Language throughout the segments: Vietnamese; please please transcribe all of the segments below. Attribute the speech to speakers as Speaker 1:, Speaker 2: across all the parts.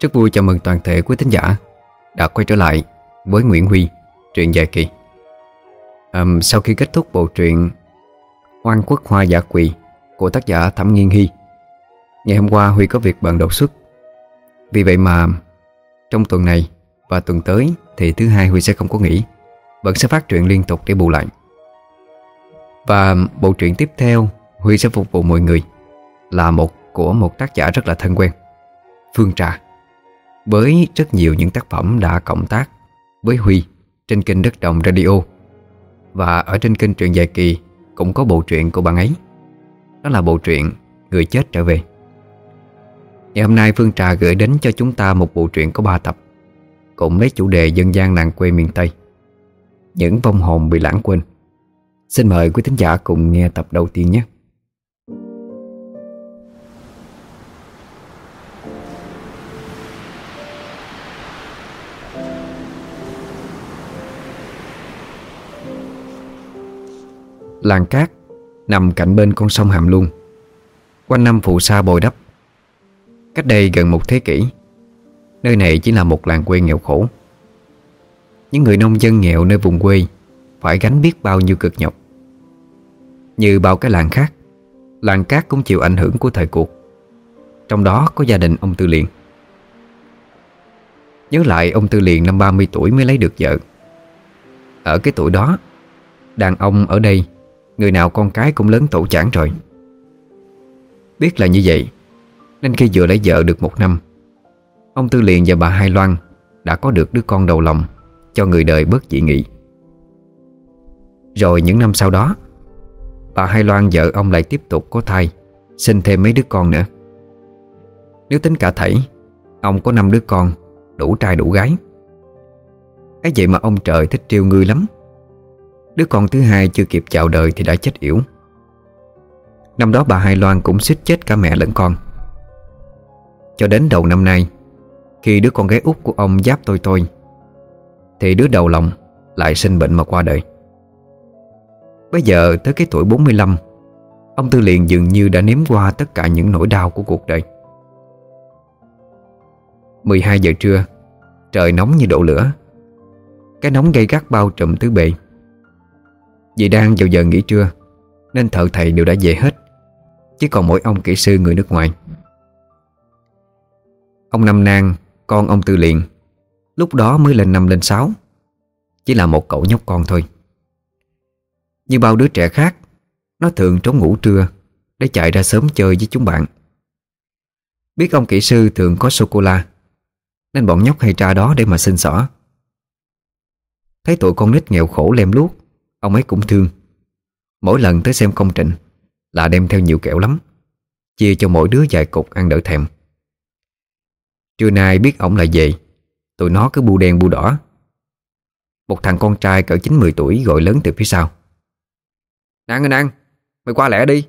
Speaker 1: Rất vui chào mừng toàn thể quý thính giả đã quay trở lại với Nguyễn Huy, truyện dài kỳ. À, sau khi kết thúc bộ truyện Oan quốc hoa giả quỳ của tác giả Thẩm Nghiên Hy, ngày hôm qua Huy có việc bận đột xuất. Vì vậy mà trong tuần này và tuần tới thì thứ hai Huy sẽ không có nghỉ, vẫn sẽ phát truyện liên tục để bù lại. Và bộ truyện tiếp theo Huy sẽ phục vụ mọi người là một của một tác giả rất là thân quen, Phương Trà với rất nhiều những tác phẩm đã cộng tác với Huy trên kênh Đất Đồng Radio và ở trên kênh truyện dài kỳ cũng có bộ truyện của bạn ấy. Đó là bộ truyện Người chết trở về. Ngày hôm nay Phương Trà gửi đến cho chúng ta một bộ truyện có 3 tập cũng lấy chủ đề dân gian làng quê miền Tây. Những vong hồn bị lãng quên. Xin mời quý thính giả cùng nghe tập đầu tiên nhé. Làng cát, nằm cạnh bên con sông Hàm Luông. Quanh năm phù sa bồi đắp. Cách đây gần một thế kỷ, Nơi này chỉ là một làng quê nghèo khổ. Những người nông dân nghèo nơi vùng quê Phải gánh biết bao nhiêu cực nhọc. Như bao cái làng khác, Làng cát cũng chịu ảnh hưởng của thời cuộc. Trong đó có gia đình ông Tư Liền. Nhớ lại ông Tư Liền năm 30 tuổi mới lấy được vợ. Ở cái tuổi đó, Đàn ông ở đây Người nào con cái cũng lớn tổ chản rồi. Biết là như vậy, Nên khi vừa lấy vợ được một năm, Ông Tư Liền và bà Hai Loan Đã có được đứa con đầu lòng Cho người đời bớt dị nghị. Rồi những năm sau đó, Bà Hai Loan vợ ông lại tiếp tục có thai, Sinh thêm mấy đứa con nữa. Nếu tính cả thảy, Ông có năm đứa con Đủ trai đủ gái. Ấy vậy mà ông trời thích triêu ngươi lắm. Đứa con thứ hai chưa kịp chào đời thì đã chết yểu. Năm đó bà Hai Loan cũng suýt chết cả mẹ lẫn con. Cho đến đầu năm nay, Khi đứa con gái út của ông giáp tôi tôi, Thì đứa đầu lòng lại sinh bệnh mà qua đời. Bây giờ tới cái tuổi 45 Ông Tư Liền dường như đã nếm qua tất cả những nỗi đau của cuộc đời. 12 giờ trưa, Trời nóng như đổ lửa. Cái nóng gây gắt bao trùm tứ bề vì đang vào giờ nghỉ trưa, Nên thợ thầy đều đã về hết Chỉ còn mỗi ông kỹ sư người nước ngoài. Ông Năm Nang, Con ông Tư Liền, Lúc đó mới lên năm lên sáu, Chỉ là một cậu nhóc con thôi. Như bao đứa trẻ khác, Nó thường trốn ngủ trưa Để chạy ra sớm chơi với chúng bạn. Biết ông kỹ sư thường có sô-cô-la, Nên bọn nhóc hay ra đó để mà xin xỏ. Thấy tụi con nít nghèo khổ lem luốc Ông ấy cũng thương. Mỗi lần tới xem công trình Là đem theo nhiều kẹo lắm, Chia cho mỗi đứa vài cục ăn đỡ thèm. Trưa nay biết ổng lại về, Tụi nó cứ bu đen bu đỏ. Một thằng con trai cỡ 9-10 tuổi gọi lớn từ phía sau. Năng ơi Năng Mày qua lẹ đi.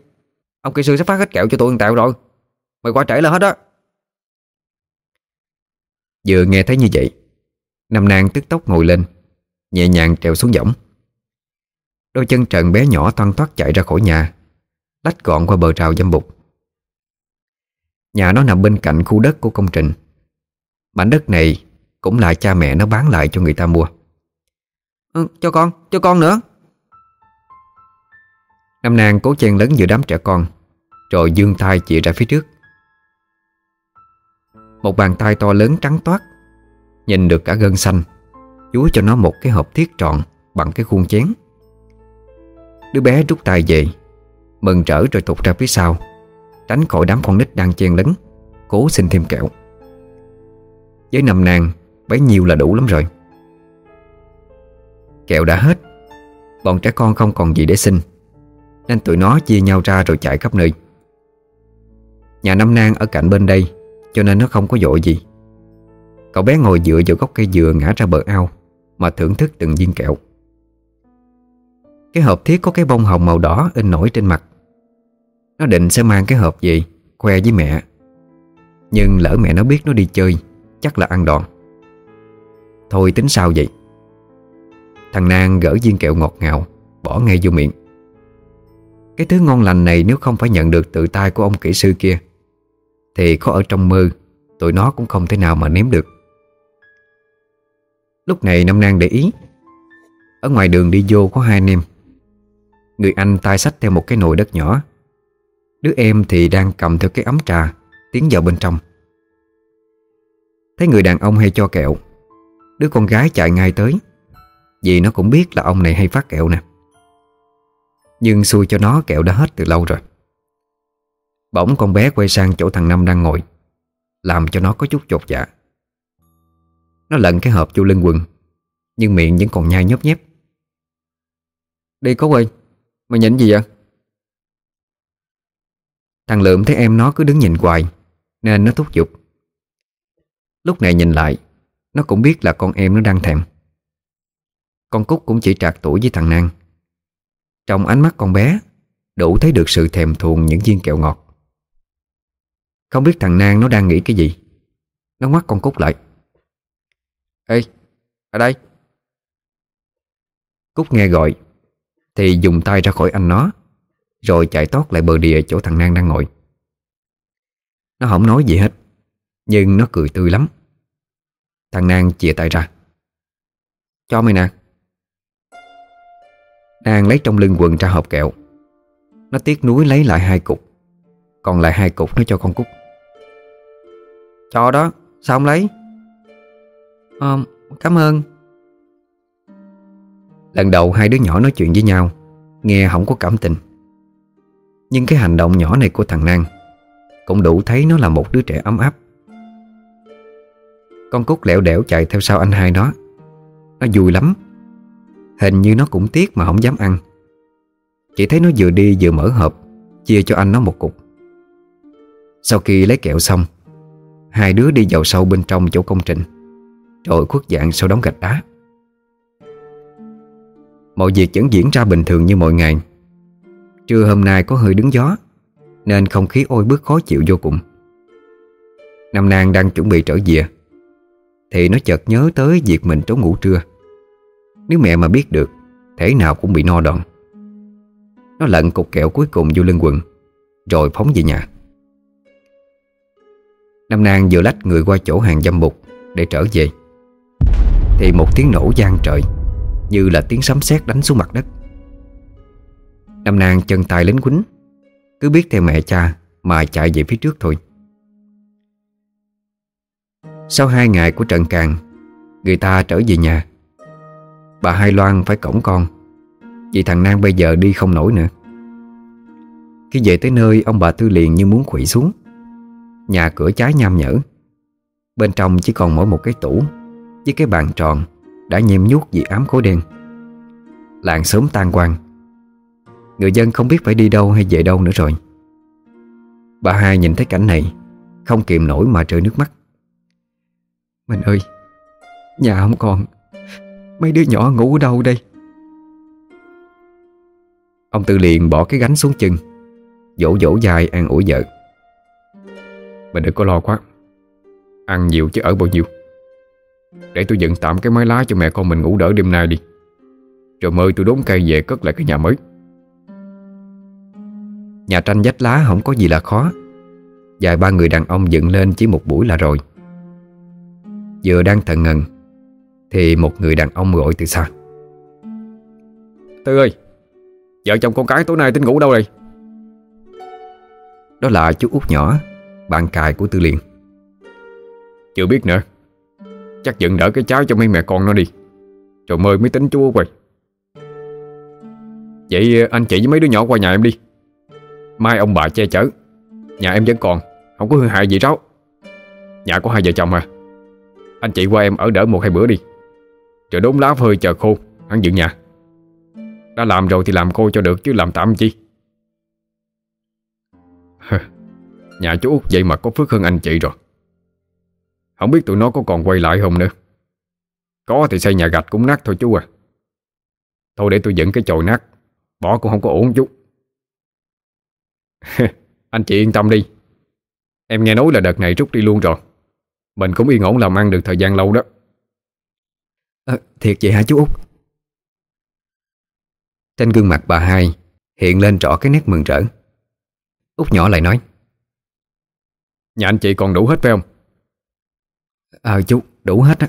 Speaker 1: Ông kỹ sư sắp phát hết kẹo cho tụi thằng Tẹo rồi. Mày qua trễ là hết đó." Vừa nghe thấy như vậy, Nam Nang tức tốc ngồi lên, Nhẹ nhàng trèo xuống võng. Đôi chân trần bé nhỏ toan thoát chạy ra khỏi nhà Lách gọn qua bờ rào dâm bục. Nhà nó nằm bên cạnh khu đất của công trình. Mảnh đất này Cũng là cha mẹ nó bán lại cho người ta mua. Ừ, Cho con, cho con nữa. Năm nàng cố chen lấn giữa đám trẻ con Rồi dương tay chỉ ra phía trước. Một bàn tay to lớn trắng toát Nhìn được cả gân xanh. Chúa cho nó một cái hộp thiết tròn Bằng cái khuôn chén Đứa bé rút tay về, Mừng trở rồi tụt ra phía sau, Tránh khỏi đám con nít đang chen lấn, Cố xin thêm kẹo. Với nằm nàng Bấy nhiêu là đủ lắm rồi. Kẹo đã hết, Bọn trẻ con không còn gì để xin, Nên tụi nó chia nhau ra rồi chạy khắp nơi. Nhà Năm Nang ở cạnh bên đây, Cho nên nó không có dội gì. Cậu bé ngồi dựa vào gốc cây dừa ngã ra bờ ao Mà thưởng thức từng viên kẹo cái hộp thiết có cái bông hồng màu đỏ in nổi trên mặt. Nó định sẽ mang cái hộp gì Khoe với mẹ. Nhưng lỡ mẹ nó biết nó đi chơi, Chắc là ăn đòn. Thôi tính sao vậy? Thằng Nang gỡ viên kẹo ngọt ngào, Bỏ ngay vô miệng. Cái thứ ngon lành này nếu không phải nhận được tự tay của ông kỹ sư kia, Thì có ở trong mơ, Tụi nó cũng không thể nào mà nếm được. Lúc này Năm Nang để ý, Ở ngoài đường đi vô có hai anh em. Người anh tay sách theo một cái nồi đất nhỏ. Đứa em thì đang cầm theo cái ấm trà, Tiến vào bên trong. Thấy người đàn ông hay cho kẹo, Đứa con gái chạy ngay tới. Vì nó cũng biết là ông này hay phát kẹo nè. Nhưng xui cho nó, kẹo đã hết từ lâu rồi. Bỗng con bé quay sang chỗ thằng Năm đang ngồi, Làm cho nó có chút chột dạ. Nó lận cái hộp vô lưng quần, Nhưng miệng vẫn còn nhai nhấp nhép. Đi cố ơi Mày nhìn gì vậy? Thằng Lượm thấy em nó cứ đứng nhìn hoài Nên nó thúc giục. Lúc này nhìn lại Nó cũng biết là con em nó đang thèm. Con Cúc cũng chỉ trạc tuổi với thằng Năng Trong ánh mắt con bé Đủ thấy được sự thèm thuồng những viên kẹo ngọt. Không biết thằng Nang nó đang nghĩ cái gì. Nó ngoắt con Cúc lại. Ê, ở đây. Cúc nghe gọi thì dùng tay ra khỏi anh nó Rồi chạy tót lại bờ đìa chỗ thằng Nang đang ngồi. Nó không nói gì hết Nhưng nó cười tươi lắm. Thằng Nang chìa tay ra. Cho mày nè. Nang lấy trong lưng quần ra hộp kẹo. Nó tiếc nuối lấy lại hai cục. Còn lại hai cục nó cho con Cúc. Cho đó Sao không lấy? À, Cảm ơn. Lần đầu hai đứa nhỏ nói chuyện với nhau, Nghe không có cảm tình. Nhưng cái hành động nhỏ này của thằng Nang Cũng đủ thấy nó là một đứa trẻ ấm áp. Con Cúc lẹo đẻo chạy theo sau anh hai nó. Nó vui lắm. Hình như nó cũng tiếc mà không dám ăn. Chỉ thấy nó vừa đi vừa mở hộp, Chia cho anh nó một cục. Sau khi lấy kẹo xong, Hai đứa đi vào sâu bên trong chỗ công trình, Rồi khuất dạng sau đóng gạch đá. Mọi việc vẫn diễn ra bình thường như mọi ngày. Trưa hôm nay có hơi đứng gió, Nên không khí ôi bức khó chịu vô cùng. Nam Nang đang chuẩn bị trở về, thì nó chợt nhớ tới việc mình trốn ngủ trưa. Nếu mẹ mà biết được Thế nào cũng bị no đòn. Nó lận cục kẹo cuối cùng vô lưng quần, Rồi phóng về nhà. Nam Nang vừa lách người qua chỗ hàng dâm bục Để trở về, Thì một tiếng nổ gian trời. Như là tiếng sấm sét đánh xuống mặt đất. Nam Nang chân tay lính quýnh, Cứ biết theo mẹ cha Mà chạy về phía trước thôi. Sau hai ngày của trận càng, Người ta trở về nhà. Bà Hai Loan phải cổng con, Vì thằng Nang bây giờ đi không nổi nữa. Khi về tới nơi, Ông bà Tư liền như muốn quỵ xuống. Nhà cửa trái nham nhở, Bên trong chỉ còn mỗi một cái tủ Với cái bàn tròn đã nhiễm nhuốc vì ám khối đen. Làng sớm tan quang Người dân không biết phải đi đâu hay về đâu nữa rồi. Bà hai nhìn thấy cảnh này, Không kìm nổi mà rơi nước mắt. Mình ơi, Nhà không còn. Mấy đứa nhỏ ngủ ở đâu đây? Ông Tư liền bỏ cái gánh xuống chân Dỗ dỗ dài an ủi vợ. Mình đừng có lo quá. Ăn nhiều chứ ở bao nhiêu. Để tôi dựng tạm cái mái lá cho mẹ con mình ngủ đỡ đêm nay đi. Rồi mời tôi đốn cây về cất lại cái nhà mới. Nhà tranh dách lá không có gì là khó. Vài ba người đàn ông dựng lên chỉ một buổi là rồi. Vừa đang thận ngần Thì một người đàn ông gọi từ xa. Tư ơi Vợ chồng con cái tối nay tính ngủ đâu đây? Đó là chú út nhỏ Bạn cài của Tư liền Chưa biết nữa Chắc dựng đỡ cái cháu cho mấy mẹ con nó đi. Rồi mời mới tính chú quầy. Vậy ờ, anh chị với mấy đứa nhỏ qua nhà em đi. Mai ông bà che chở. Nhà em vẫn còn, Không có hư hại gì đâu Nhà có hai vợ chồng à. Anh chị qua em ở đỡ một hai bữa đi. Rồi đốn lá phơi chờ khô, Hắn dựng nhà. Đã làm rồi thì làm khô cho được, chứ làm tạm chi? Nhà chú út vậy mà có phước hơn anh chị rồi. Không biết tụi nó có còn quay lại không nữa. Có thì xây nhà gạch cũng nát thôi chú à. Thôi để tôi dựng cái chồi nát. Bỏ cũng không có ổn chút. Anh chị yên tâm đi. Em nghe nói là đợt này rút đi luôn rồi. Mình cũng yên ổn làm ăn được thời gian lâu đó. À, Thiệt vậy hả chú Út? Trên gương mặt bà hai Hiện lên rõ cái nét mừng rỡ. Út nhỏ lại nói.
Speaker 2: Nhà anh chị còn đủ hết phải không
Speaker 1: À chú, đủ hết á.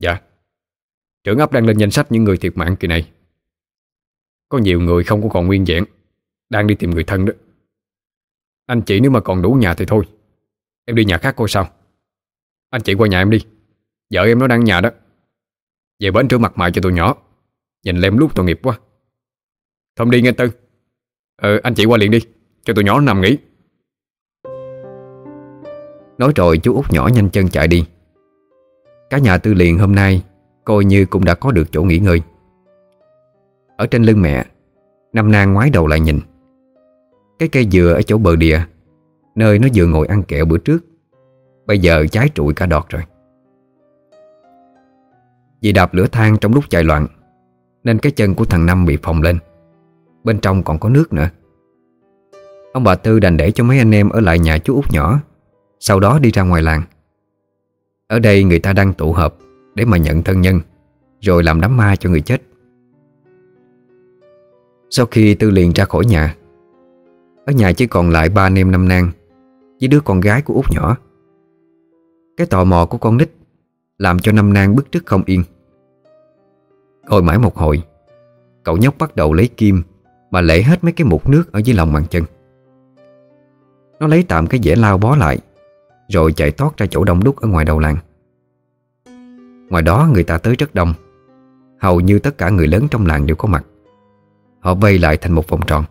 Speaker 2: Dạ. Trưởng ấp đang lên danh sách những người thiệt mạng kỳ này. Có nhiều người không có còn nguyên vẹn Đang đi tìm người thân đó. Anh chị nếu mà còn đủ nhà thì thôi. Em đi nhà khác coi sao. Anh chị qua nhà em đi. Vợ em nó đang nhà đó. Về bến trưa mặt mày cho tụi nhỏ. Nhìn lem lúc tội nghiệp quá. Không đi nghe Tư. Ờ anh chị qua liền đi Cho tụi nhỏ nằm nghỉ.
Speaker 1: Nói rồi chú út nhỏ nhanh chân chạy đi. Cả nhà tư liền hôm nay Coi như cũng đã có được chỗ nghỉ ngơi. Ở trên lưng mẹ Năm nang ngoái đầu lại nhìn. Cái cây dừa ở chỗ bờ đìa, Nơi nó vừa ngồi ăn kẹo bữa trước, Bây giờ trái trụi cả đọt rồi. Vì đạp lửa than trong lúc chạy loạn, Nên cái chân của thằng Năm bị phồng lên. Bên trong còn có nước nữa. Ông bà Tư đành để cho mấy anh em ở lại nhà chú út nhỏ. Sau đó đi ra ngoài làng. Ở đây người ta đang tụ hợp Để mà nhận thân nhân, Rồi làm đám ma cho người chết. Sau khi Tư liền ra khỏi nhà, Ở nhà chỉ còn lại ba anh em năm nang Với đứa con gái của út nhỏ. Cái tò mò của con nít Làm cho năm nang bức trước không yên. Ngồi mãi một hồi, Cậu nhóc bắt đầu lấy kim Mà lễ hết mấy cái mụn nước ở dưới lòng bàn chân. Nó lấy tạm cái dẻ lao bó lại rồi chạy thoát ra chỗ đông đúc ở ngoài đầu làng. Ngoài đó người ta tới rất đông. Hầu như tất cả người lớn trong làng đều có mặt. Họ vây lại thành một vòng tròn.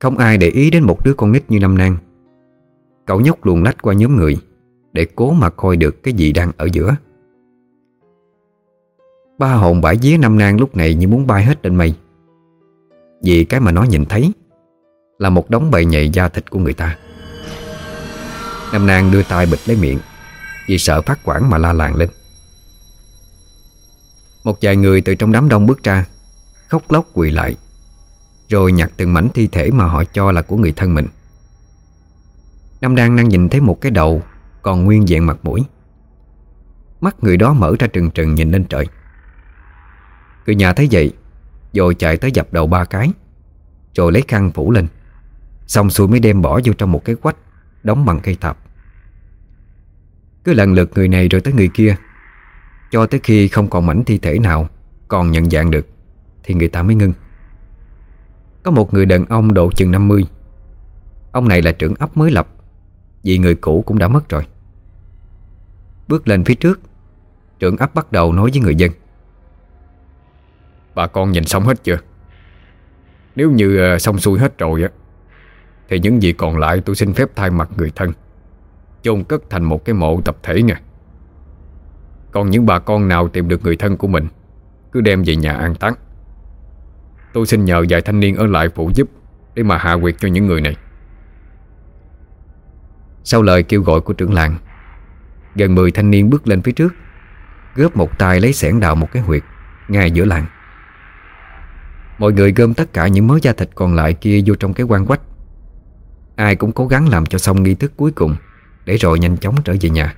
Speaker 1: Không ai để ý đến một đứa con nít như Năm Nang. Cậu nhóc luồn lách qua nhóm người Để cố mà coi được cái gì đang ở giữa. Ba hồn bãi vía Năm Nang lúc này như muốn bay hết lên mây. Vì cái mà nó nhìn thấy Là một đống bầy nhầy da thịt của người ta. Nam Nang đưa tay bịt lấy miệng, Vì sợ phát quản mà la làng lên. Một vài người từ trong đám đông bước ra, Khóc lóc quỳ lại, Rồi nhặt từng mảnh thi thể mà họ cho là của người thân mình. Nam đang đang nhìn thấy một cái đầu Còn nguyên vẹn mặt mũi. Mắt người đó mở ra trừng trừng nhìn lên trời. Người nhà thấy vậy Rồi chạy tới dập đầu ba cái, Rồi lấy khăn phủ lên. Xong xuôi mới đem bỏ vô trong một cái quách. Đóng bằng cây thạp Cứ lần lượt người này rồi tới người kia, Cho tới khi không còn mảnh thi thể nào Còn nhận dạng được, Thì người ta mới ngưng. Có một người đàn ông độ chừng 50 Ông này là trưởng ấp mới lập, Vì người cũ cũng đã mất rồi. Bước lên phía trước, Trưởng ấp bắt đầu nói với người dân.
Speaker 2: Bà con nhìn xong hết chưa? Nếu như ờ, xong xuôi hết rồi á thì những gì còn lại tôi xin phép thay mặt người thân. Chôn cất thành một cái mộ tập thể nha. Còn những bà con nào tìm được người thân của mình, Cứ đem về nhà an táng. Tôi xin nhờ vài thanh niên ở lại phụ giúp Để mà hạ quyệt cho những người này.
Speaker 1: Sau lời kêu gọi của trưởng làng, Gần 10 thanh niên bước lên phía trước, Góp một tay lấy sẻn đào một cái huyệt Ngay giữa làng. Mọi người gom tất cả những mớ da thịt còn lại kia vô trong cái quan quách. Ai cũng cố gắng làm cho xong nghi thức cuối cùng, Để rồi nhanh chóng trở về nhà.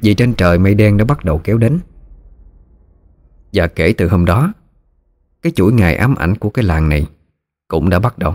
Speaker 1: Vì trên trời mây đen đã bắt đầu kéo đến. Và kể từ hôm đó, Cái chuỗi ngày ám ảnh của cái làng này Cũng đã bắt đầu.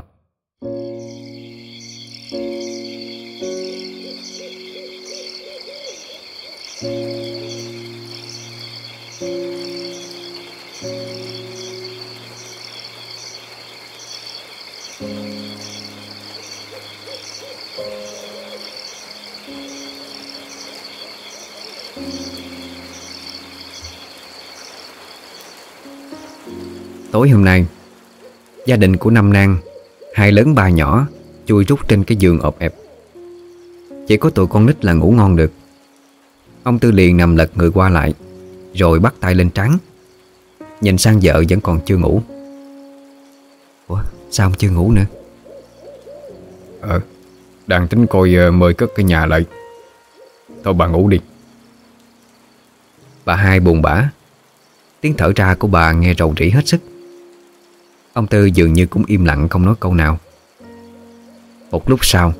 Speaker 1: Tối hôm nay Gia đình của Năm Nang Hai lớn ba nhỏ Chui rút trên cái giường ộp ẹp. Chỉ có tụi con nít là ngủ ngon được. Ông Tư liền nằm lật người qua lại Rồi bắt tay lên trán. Nhìn sang vợ vẫn còn chưa ngủ. Ủa sao ông chưa ngủ nữa?
Speaker 2: Ờ Đang tính coi ờ, mời cất cái nhà lại. Thôi bà ngủ đi.
Speaker 1: Bà hai buồn bã. Tiếng thở ra của bà nghe rầu rĩ hết sức Ông Tư dường như cũng im lặng không nói câu nào. Một lúc sau,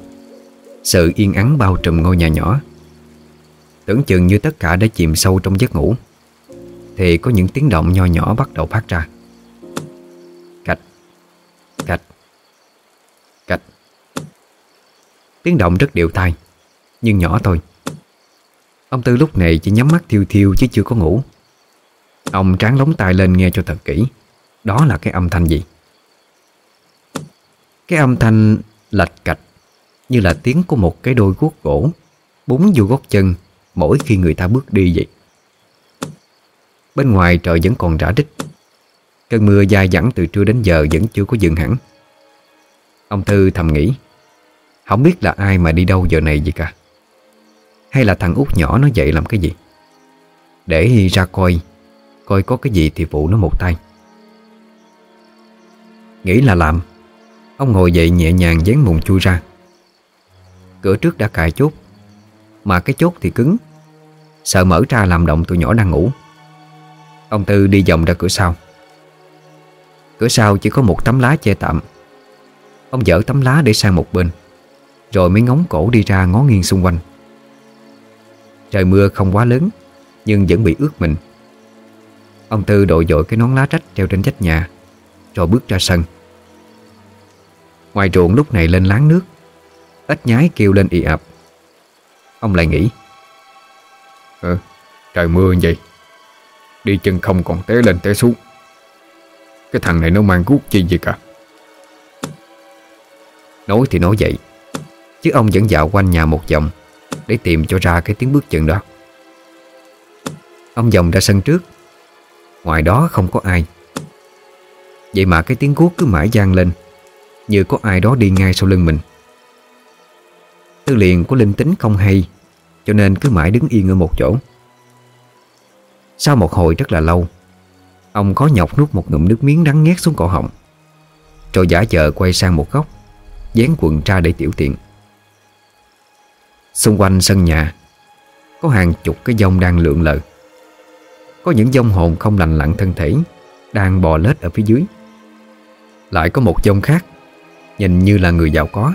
Speaker 1: Sự yên ắng bao trùm ngôi nhà nhỏ. Tưởng chừng như tất cả đã chìm sâu trong giấc ngủ, Thì có những tiếng động nho nhỏ bắt đầu phát ra. Cạch Cạch Cạch. Tiếng động rất đều tai, Nhưng nhỏ thôi. Ông Tư lúc này chỉ nhắm mắt thiêu thiêu chứ chưa có ngủ. Ông tráng lóng tai lên nghe cho thật kỹ. Đó là cái âm thanh gì? Cái âm thanh lạch cạch, Như là tiếng của một cái đôi guốc gỗ Búng vô gót chân Mỗi khi người ta bước đi vậy. Bên ngoài trời vẫn còn rã rích Cơn mưa dài dẳng từ trưa đến giờ Vẫn chưa có dừng hẳn. Ông Tư thầm nghĩ, Không biết là ai mà đi đâu giờ này vậy cả. Hay là thằng út nhỏ nó dậy làm cái gì? Để ra coi Coi có cái gì thì phụ nó một tay. Nghĩ là làm. Ông ngồi dậy nhẹ nhàng dán mùng chui ra. Cửa trước đã cài chốt, Mà cái chốt thì cứng. Sợ mở ra làm động tụi nhỏ đang ngủ. Ông Tư đi vòng ra cửa sau. Cửa sau chỉ có một tấm lá che tạm. Ông dở tấm lá để sang một bên, Rồi mới ngóng cổ đi ra ngó nghiêng xung quanh. Trời mưa không quá lớn, Nhưng vẫn bị ướt mình. Ông Tư đội dội cái nón lá trách treo trên vách nhà. Rồi bước ra sân. Ngoài ruộng lúc này lên láng nước Ếch nhái kêu lên ị ập. Ông lại nghĩ
Speaker 2: Ờ, trời mưa như vậy Đi chân không còn té lên té xuống. Cái thằng này nó mang guốc chi gì cả?
Speaker 1: Nói thì nói vậy Chứ ông vẫn dạo quanh nhà một vòng Để tìm cho ra cái tiếng bước chân đó. Ông vòng ra sân trước Ngoài đó không có ai. Vậy mà cái tiếng cuốc cứ mãi gian lên, Như có ai đó đi ngay sau lưng mình. Tư liền có linh tính không hay, Cho nên cứ mãi đứng yên ở một chỗ. Sau một hồi rất là lâu, Ông có nhọc nuốt một ngụm nước miếng đắng nghét xuống cổ họng, Rồi giả vờ quay sang một góc, Dán quần ra để tiểu tiện. Xung quanh sân nhà, Có hàng chục cái dông đang lượn lờ. Có những dông hồn không lành lặn thân thể, Đang bò lết ở phía dưới. Lại có một dông khác, Nhìn như là người giàu có.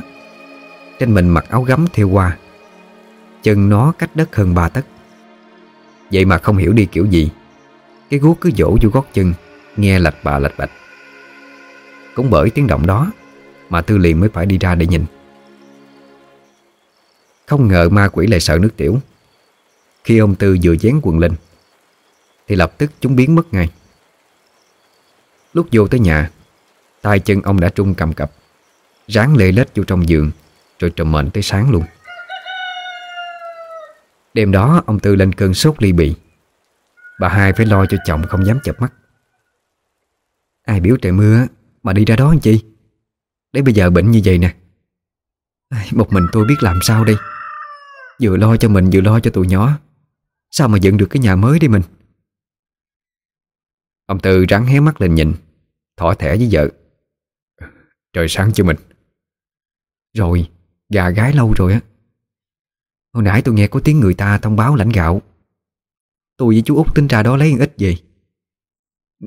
Speaker 1: Trên mình mặc áo gấm theo hoa, Chân nó cách đất hơn ba tấc. Vậy mà không hiểu đi kiểu gì. Cái guốc cứ dỗ vô gót chân, Nghe lạch bà lạch bạch. Cũng bởi tiếng động đó Mà Tư liền mới phải đi ra để nhìn. Không ngờ ma quỷ lại sợ nước tiểu. Khi ông Tư vừa dán quần lên, Thì lập tức chúng biến mất ngay. Lúc vô tới nhà tay chân ông đã trung cầm cập, Ráng lê lết vô trong giường, Rồi trầm mệnh tới sáng luôn. Đêm đó, ông Tư lên cơn sốt ly bì. Bà hai phải lo cho chồng không dám chập mắt. Ai biểu trời mưa Mà đi ra đó anh chị để bây giờ bệnh như vậy nè. Một mình tôi biết làm sao đây? Vừa lo cho mình, vừa lo cho tụi nhỏ. Sao mà dựng được cái nhà mới đi mình? Ông Tư rắn hé mắt lên nhìn, Thỏ thẻ với vợ.
Speaker 2: Trời sáng chưa mình
Speaker 1: Rồi, Gà gái lâu rồi á. Hồi nãy tôi nghe có tiếng người ta thông báo lãnh gạo. Tôi với chú út tính ra đó lấy ít về.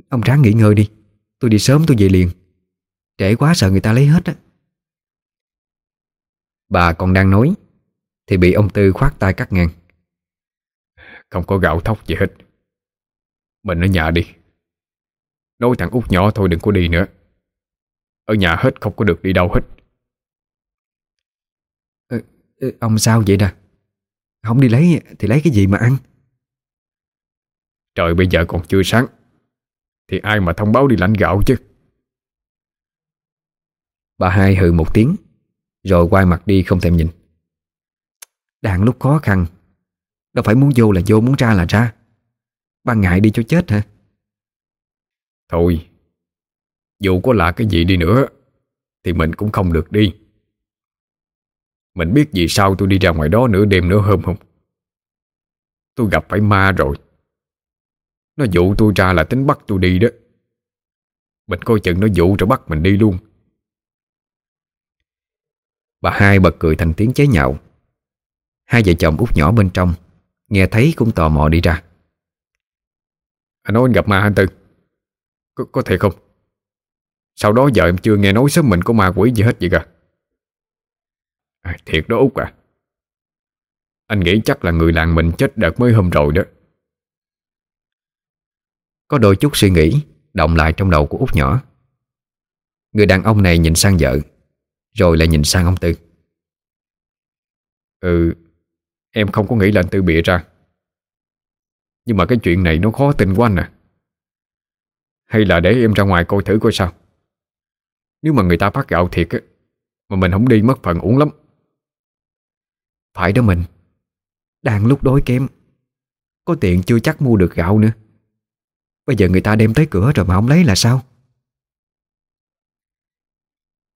Speaker 1: Ông ráng nghỉ ngơi đi, Tôi đi sớm tôi về liền. Trễ quá sợ người ta lấy hết á. Bà còn đang nói, Thì bị ông Tư khoát tay cắt ngang.
Speaker 2: Không có gạo thóc gì hết. Mình ở nhà đi. Nói thằng út nhỏ thôi đừng có đi nữa. Ở nhà hết không có được đi đâu hết.
Speaker 1: Ừ, Ông sao vậy nè? Không đi lấy thì lấy cái gì mà ăn?
Speaker 2: Trời bây giờ còn chưa sáng Thì ai mà thông báo đi lãnh gạo chứ?
Speaker 1: Bà hai hừ một tiếng Rồi quay mặt đi không thèm nhìn. Đang lúc khó khăn Đâu phải muốn vô là vô Muốn ra là ra. Ban ngại đi cho chết hả?
Speaker 2: Thôi dù có là cái gì đi nữa Thì mình cũng không được đi. Mình biết vì sao tôi đi ra ngoài đó nửa đêm nửa hôm không? Tôi gặp phải ma rồi. Nó dụ tôi ra là tính bắt tôi đi đó. Mình coi chừng nó dụ rồi bắt mình đi luôn.
Speaker 1: Bà hai bật cười thành tiếng chế nhạo. Hai vợ chồng út nhỏ bên trong Nghe thấy cũng tò mò đi ra.
Speaker 2: Anh nói anh gặp ma anh Tư? Có, có thiệt không? Sau đó giờ em chưa nghe nói sớm mình có ma quỷ gì hết vậy cả à, Thiệt đó Út à. Anh nghĩ chắc là người làng mình chết đợt mới hôm rồi đó.
Speaker 1: Có đôi chút suy nghĩ Động lại trong đầu của út nhỏ. Người đàn ông này nhìn sang vợ Rồi lại nhìn sang ông Tư.
Speaker 2: Ừ Em không có nghĩ là anh Tư bịa ra. Nhưng mà cái chuyện này nó khó tin quá anh à. Hay là để em ra ngoài coi thử coi sao. Nếu mà người ta phát gạo thiệt á Mà mình không đi mất phần uống lắm.
Speaker 1: Phải đó mình. Đang lúc đói kém Có tiền chưa chắc mua được gạo nữa. Bây giờ người ta đem tới cửa rồi mà không lấy là sao?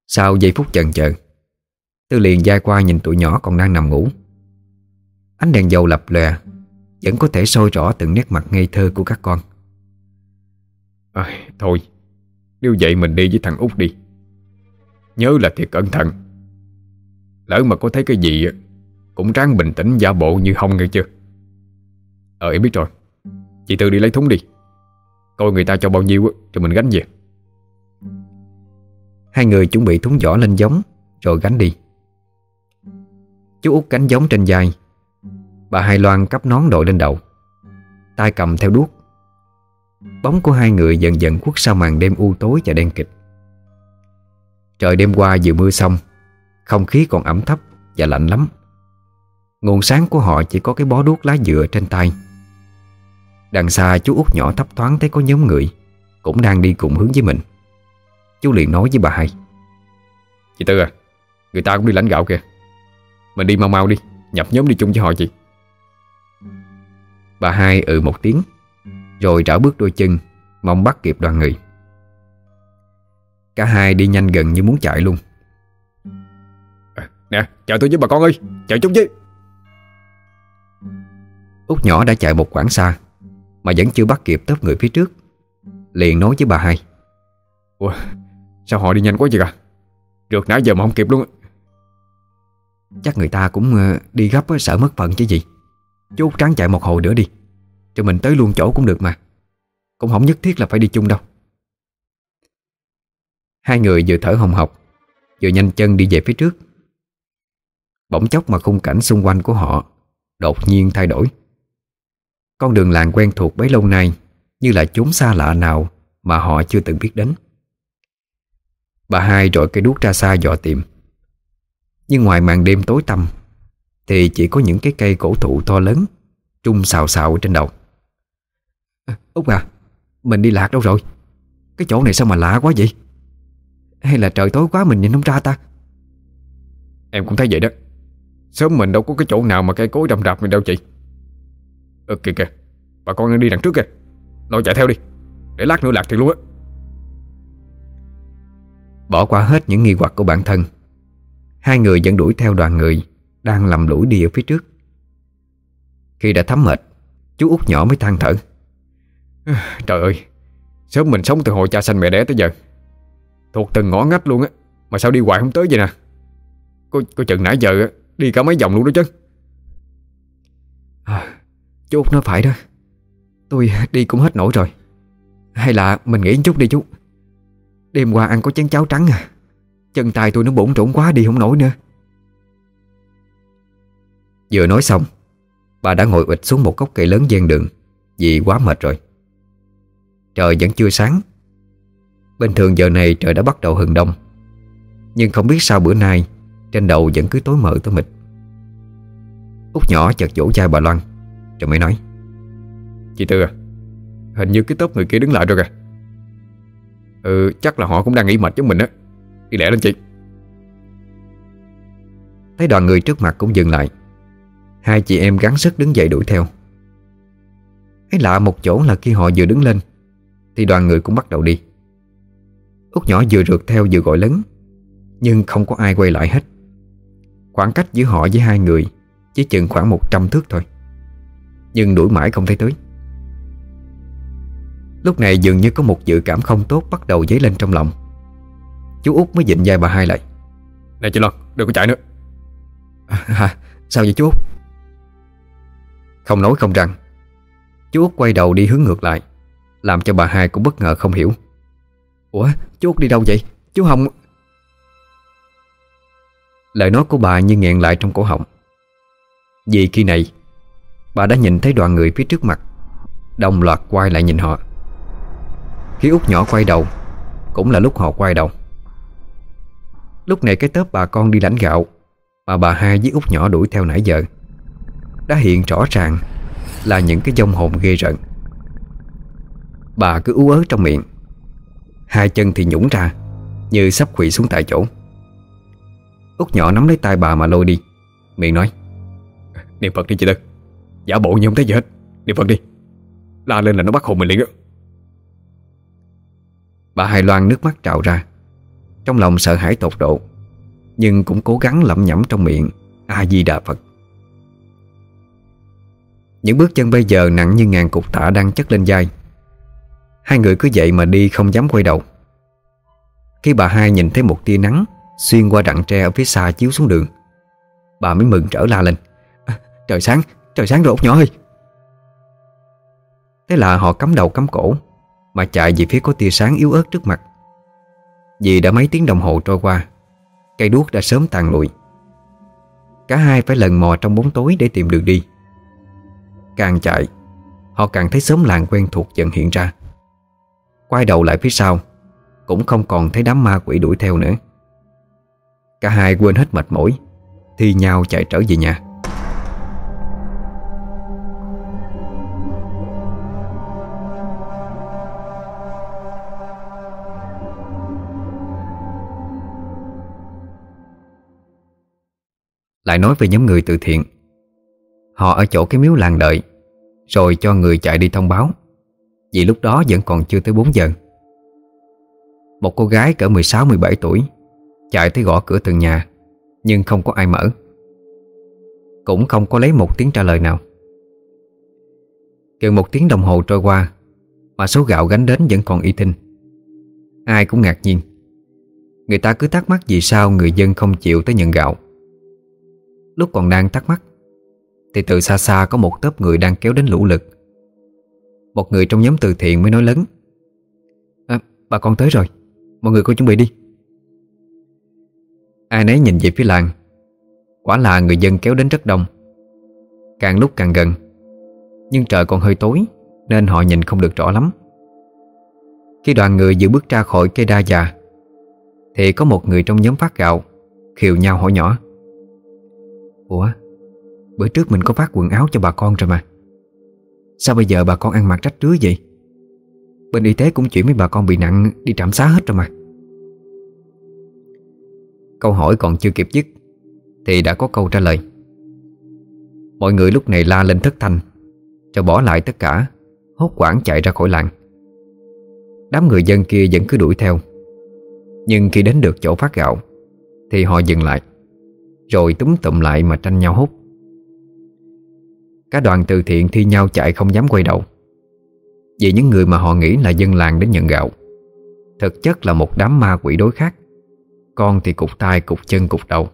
Speaker 1: Sau giây phút chần chờ Tư liền dai qua nhìn tụi nhỏ còn đang nằm ngủ. Ánh đèn dầu lập lòe Vẫn có thể soi rõ từng nét mặt ngây thơ của các con.
Speaker 2: À, Thôi Nếu vậy mình đi với thằng út đi. Nhớ là thiệt cẩn thận. Lỡ mà có thấy cái gì Cũng ráng bình tĩnh giả bộ như không nghe chưa Ờ em biết rồi. Chị Tư đi lấy thúng đi. Coi người ta cho bao nhiêu Rồi mình gánh về.
Speaker 1: Hai người chuẩn bị thúng vỏ lên giống, Rồi gánh đi. Chú út cánh giống trên vai. Bà Hai Loan cắp nón đội lên đầu. Tay cầm theo đuốc. Bóng của hai người dần dần khuất sau màn đêm u tối và đen kịch. Trời đêm qua vừa mưa xong Không khí còn ẩm thấp và lạnh lắm. Nguồn sáng của họ chỉ có cái bó đuốc lá dừa trên tay. Đằng xa chú út nhỏ thấp thoáng thấy có nhóm người Cũng đang đi cùng hướng với mình. Chú liền nói với bà hai.
Speaker 2: Chị Tư à Người ta cũng đi lãnh gạo kìa. Mình đi mau mau đi Nhập nhóm đi chung với họ chị.
Speaker 1: Bà hai ừ một tiếng Rồi rảo bước đôi chân Mong bắt kịp đoàn người Cả hai đi nhanh gần như muốn chạy luôn.
Speaker 2: À, Nè chờ tôi với bà con ơi Chờ chút chứ
Speaker 1: Út nhỏ đã chạy một quãng xa Mà vẫn chưa bắt kịp tớp người phía trước. Liền nói với bà hai.
Speaker 2: Ủa sao họ đi nhanh quá vậy à Rượt nãy giờ mà không kịp luôn.
Speaker 1: Chắc người ta cũng ờ, đi gấp sợ mất phận chứ gì. Chú Út tráng chạy một hồi nữa đi Cho mình tới luôn chỗ cũng được mà. Cũng không nhất thiết là phải đi chung đâu Hai người vừa thở hồng hộc Vừa nhanh chân đi về phía trước. Bỗng chốc mà khung cảnh xung quanh của họ Đột nhiên thay đổi. Con đường làng quen thuộc bấy lâu nay Như là chốn xa lạ nào Mà họ chưa từng biết đến. Bà hai rọi cây đuốc ra xa dò tìm. Nhưng ngoài màn đêm tối tăm Thì chỉ có những cái cây cổ thụ to lớn Trung xào xào trên đầu. À, Út à Mình đi lạc đâu rồi? Cái chỗ này sao mà lạ quá vậy? Hay là trời tối quá mình nhìn không ra ta?
Speaker 2: Em cũng thấy vậy đó. Sớm mình đâu có cái chỗ nào mà cây cối rậm rạp mình đâu chị. Ừ kìa kìa. Bà con đang đi đằng trước kìa. Nói chạy theo đi. Để lát nữa lạc thì luôn á.
Speaker 1: Bỏ qua hết những nghi hoặc của bản thân Hai người vẫn đuổi theo đoàn người Đang lầm lũi đi ở phía trước. Khi đã thấm mệt Chú út nhỏ mới than thở.
Speaker 2: Trời ơi Sớm mình sống từ hồi cha sanh mẹ đẻ tới giờ Thuộc từng ngõ ngách luôn á. Mà sao đi hoài không tới vậy nè? Có, có chừng nãy giờ đi cả mấy vòng luôn đó chứ.
Speaker 1: À, Chú út nói phải đó. Tôi đi cũng hết nổi rồi. Hay là mình nghỉ chút đi chú. Đêm qua ăn có chén cháo trắng à. Chân tay tôi nó bổn trộn quá đi không nổi nữa. Vừa nói xong Bà đã ngồi ụt xuống một gốc cây lớn gian đường Vì quá mệt rồi. Trời vẫn chưa sáng Bình thường giờ này trời đã bắt đầu hừng đông. Nhưng không biết sao bữa nay, Trên đầu vẫn cứ tối mờ tối mịt. Út nhỏ chợt vỗ chai bà Loan, Rồi mới nói,
Speaker 2: Chị Tư à Hình như cái tốp người kia đứng lại rồi kìa. Ừ chắc là họ cũng đang nghỉ mệt giống mình á, Đi lẹ lên chị.
Speaker 1: Thấy đoàn người trước mặt cũng dừng lại, Hai chị em gắng sức đứng dậy đuổi theo. Thấy lạ một chỗ là khi họ vừa đứng lên, Thì đoàn người cũng bắt đầu đi. Út nhỏ vừa rượt theo vừa gọi lớn Nhưng không có ai quay lại hết. Khoảng cách giữa họ với hai người Chỉ chừng khoảng 100 thước thôi Nhưng đuổi mãi không thấy tới. Lúc này dường như có một dự cảm không tốt Bắt đầu dấy lên trong lòng. Chú út mới dịnh vai bà hai lại.
Speaker 2: Nè chị Loan đừng có chạy nữa.
Speaker 1: À, Sao vậy chú út? Không nói không rằng Chú út quay đầu đi hướng ngược lại Làm cho bà hai cũng bất ngờ không hiểu Ủa, chú út đi đâu vậy? Chú Hồng Lời nói của bà như nghẹn lại trong cổ họng. Vì khi này, Bà đã nhìn thấy đoàn người phía trước mặt, Đồng loạt quay lại nhìn họ. Khi út nhỏ quay đầu, Cũng là lúc họ quay đầu. Lúc này cái tớp bà con đi lãnh gạo, Mà bà hai với út nhỏ đuổi theo nãy giờ, Đã hiện rõ ràng Là những cái dông hồn ghê rợn. Bà cứ ú ớ trong miệng Hai chân thì nhũng ra, Như sắp quỵ xuống tại chỗ. Út nhỏ nắm lấy tay bà mà lôi đi, Miệng nói, Niệm Phật đi chị Tư, Giả bộ như không thấy gì hết, Niệm Phật đi, La lên là nó bắt hồn mình liền đó Bà Hai Loan nước mắt trào ra, Trong lòng sợ hãi tột độ, Nhưng cũng cố gắng lẩm nhẩm trong miệng A-di-đà Phật. Những bước chân bây giờ nặng như ngàn cục tạ đang chất lên vai Hai người cứ vậy mà đi không dám quay đầu. Khi bà hai nhìn thấy một tia nắng Xuyên qua rặng tre ở phía xa chiếu xuống đường Bà mới mừng trở la lên. À, Trời sáng, trời sáng rồi út nhỏ ơi. Thế là họ cắm đầu cắm cổ Mà chạy về phía có tia sáng yếu ớt trước mặt. Vì đã mấy tiếng đồng hồ trôi qua Cây đuốc đã sớm tàn lụi. Cả hai phải lần mò trong bóng tối để tìm đường đi. Càng chạy Họ càng thấy sớm làng quen thuộc dần hiện ra. Quay đầu lại phía sau, Cũng không còn thấy đám ma quỷ đuổi theo nữa. Cả hai quên hết mệt mỏi Thi nhau chạy trở về nhà. Lại nói về nhóm người từ thiện. Họ ở chỗ cái miếu làng đợi, Rồi cho người chạy đi thông báo. Vì lúc đó vẫn còn chưa tới 4 giờ. Một cô gái cỡ 16-17 tuổi, Chạy tới gõ cửa từng nhà, Nhưng không có ai mở. Cũng không có lấy một tiếng trả lời nào. Gần một tiếng đồng hồ trôi qua, Mà số gạo gánh đến vẫn còn y tinh Ai cũng ngạc nhiên. Người ta cứ thắc mắc vì sao người dân không chịu tới nhận gạo. Lúc còn đang thắc mắc, Thì từ xa xa có một tớp người đang kéo đến lũ lực một người trong nhóm từ thiện mới nói lớn. À, Bà con tới rồi. Mọi người coi chuẩn bị đi. Ai nấy nhìn về phía làng. Quả là người dân kéo đến rất đông. Càng lúc càng gần. Nhưng trời còn hơi tối Nên họ nhìn không được rõ lắm. Khi đoàn người vừa bước ra khỏi cây đa già Thì có một người trong nhóm phát gạo Khiều nhau hỏi nhỏ. Ủa Bữa trước mình có phát quần áo cho bà con rồi mà. Sao bây giờ bà con ăn mặc rách rưới vậy? Bên y tế cũng chuyển mấy bà con bị nặng, Đi trạm xá hết rồi mà. Câu hỏi còn chưa kịp dứt, Thì đã có câu trả lời. Mọi người lúc này la lên thất thanh, Cho bỏ lại tất cả, Hốt quảng chạy ra khỏi làng. Đám người dân kia vẫn cứ đuổi theo. Nhưng khi đến được chỗ phát gạo, Thì họ dừng lại, Rồi túm tụm lại mà tranh nhau hút Cả đoàn từ thiện thi nhau chạy không dám quay đầu. Vì những người mà họ nghĩ là dân làng đến nhận gạo Thực chất là một đám ma quỷ đối khác. Con thì cục tai, cục chân, cục đầu.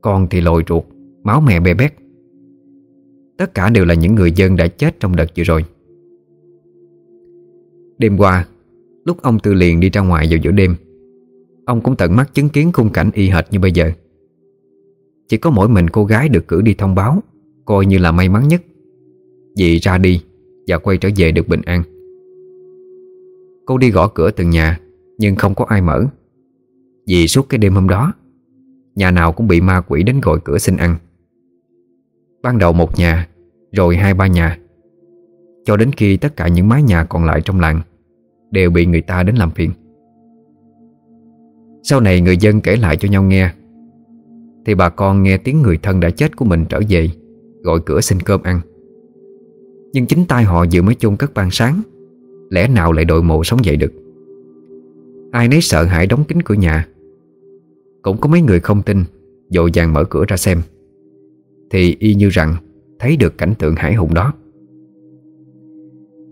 Speaker 1: Con thì lồi ruột Máu mè bê bét Tất cả đều là những người dân đã chết trong đợt vừa rồi. Đêm qua Lúc ông Tư liền đi ra ngoài vào giữa đêm Ông cũng tận mắt chứng kiến khung cảnh y hệt như bây giờ. Chỉ có mỗi mình cô gái được cử đi thông báo. Coi như là may mắn nhất. Vì ra đi Và quay trở về được bình an. Cô đi gõ cửa từng nhà, Nhưng không có ai mở. Vì suốt cái đêm hôm đó, Nhà nào cũng bị ma quỷ đến gọi cửa xin ăn. Ban đầu một nhà, Rồi hai ba nhà. Cho đến khi tất cả những mái nhà còn lại trong làng Đều bị người ta đến làm phiền. Sau này người dân kể lại cho nhau nghe, Thì bà con nghe tiếng người thân đã chết của mình trở về. Gọi cửa xin cơm ăn. Nhưng chính tay họ vừa mới chôn cất ban sáng, Lẽ nào lại đội mộ sống dậy được? Ai nấy sợ hãi đóng kín cửa nhà. Cũng có mấy người không tin Dội vàng mở cửa ra xem. Thì y như rằng Thấy được cảnh tượng hải hùng đó.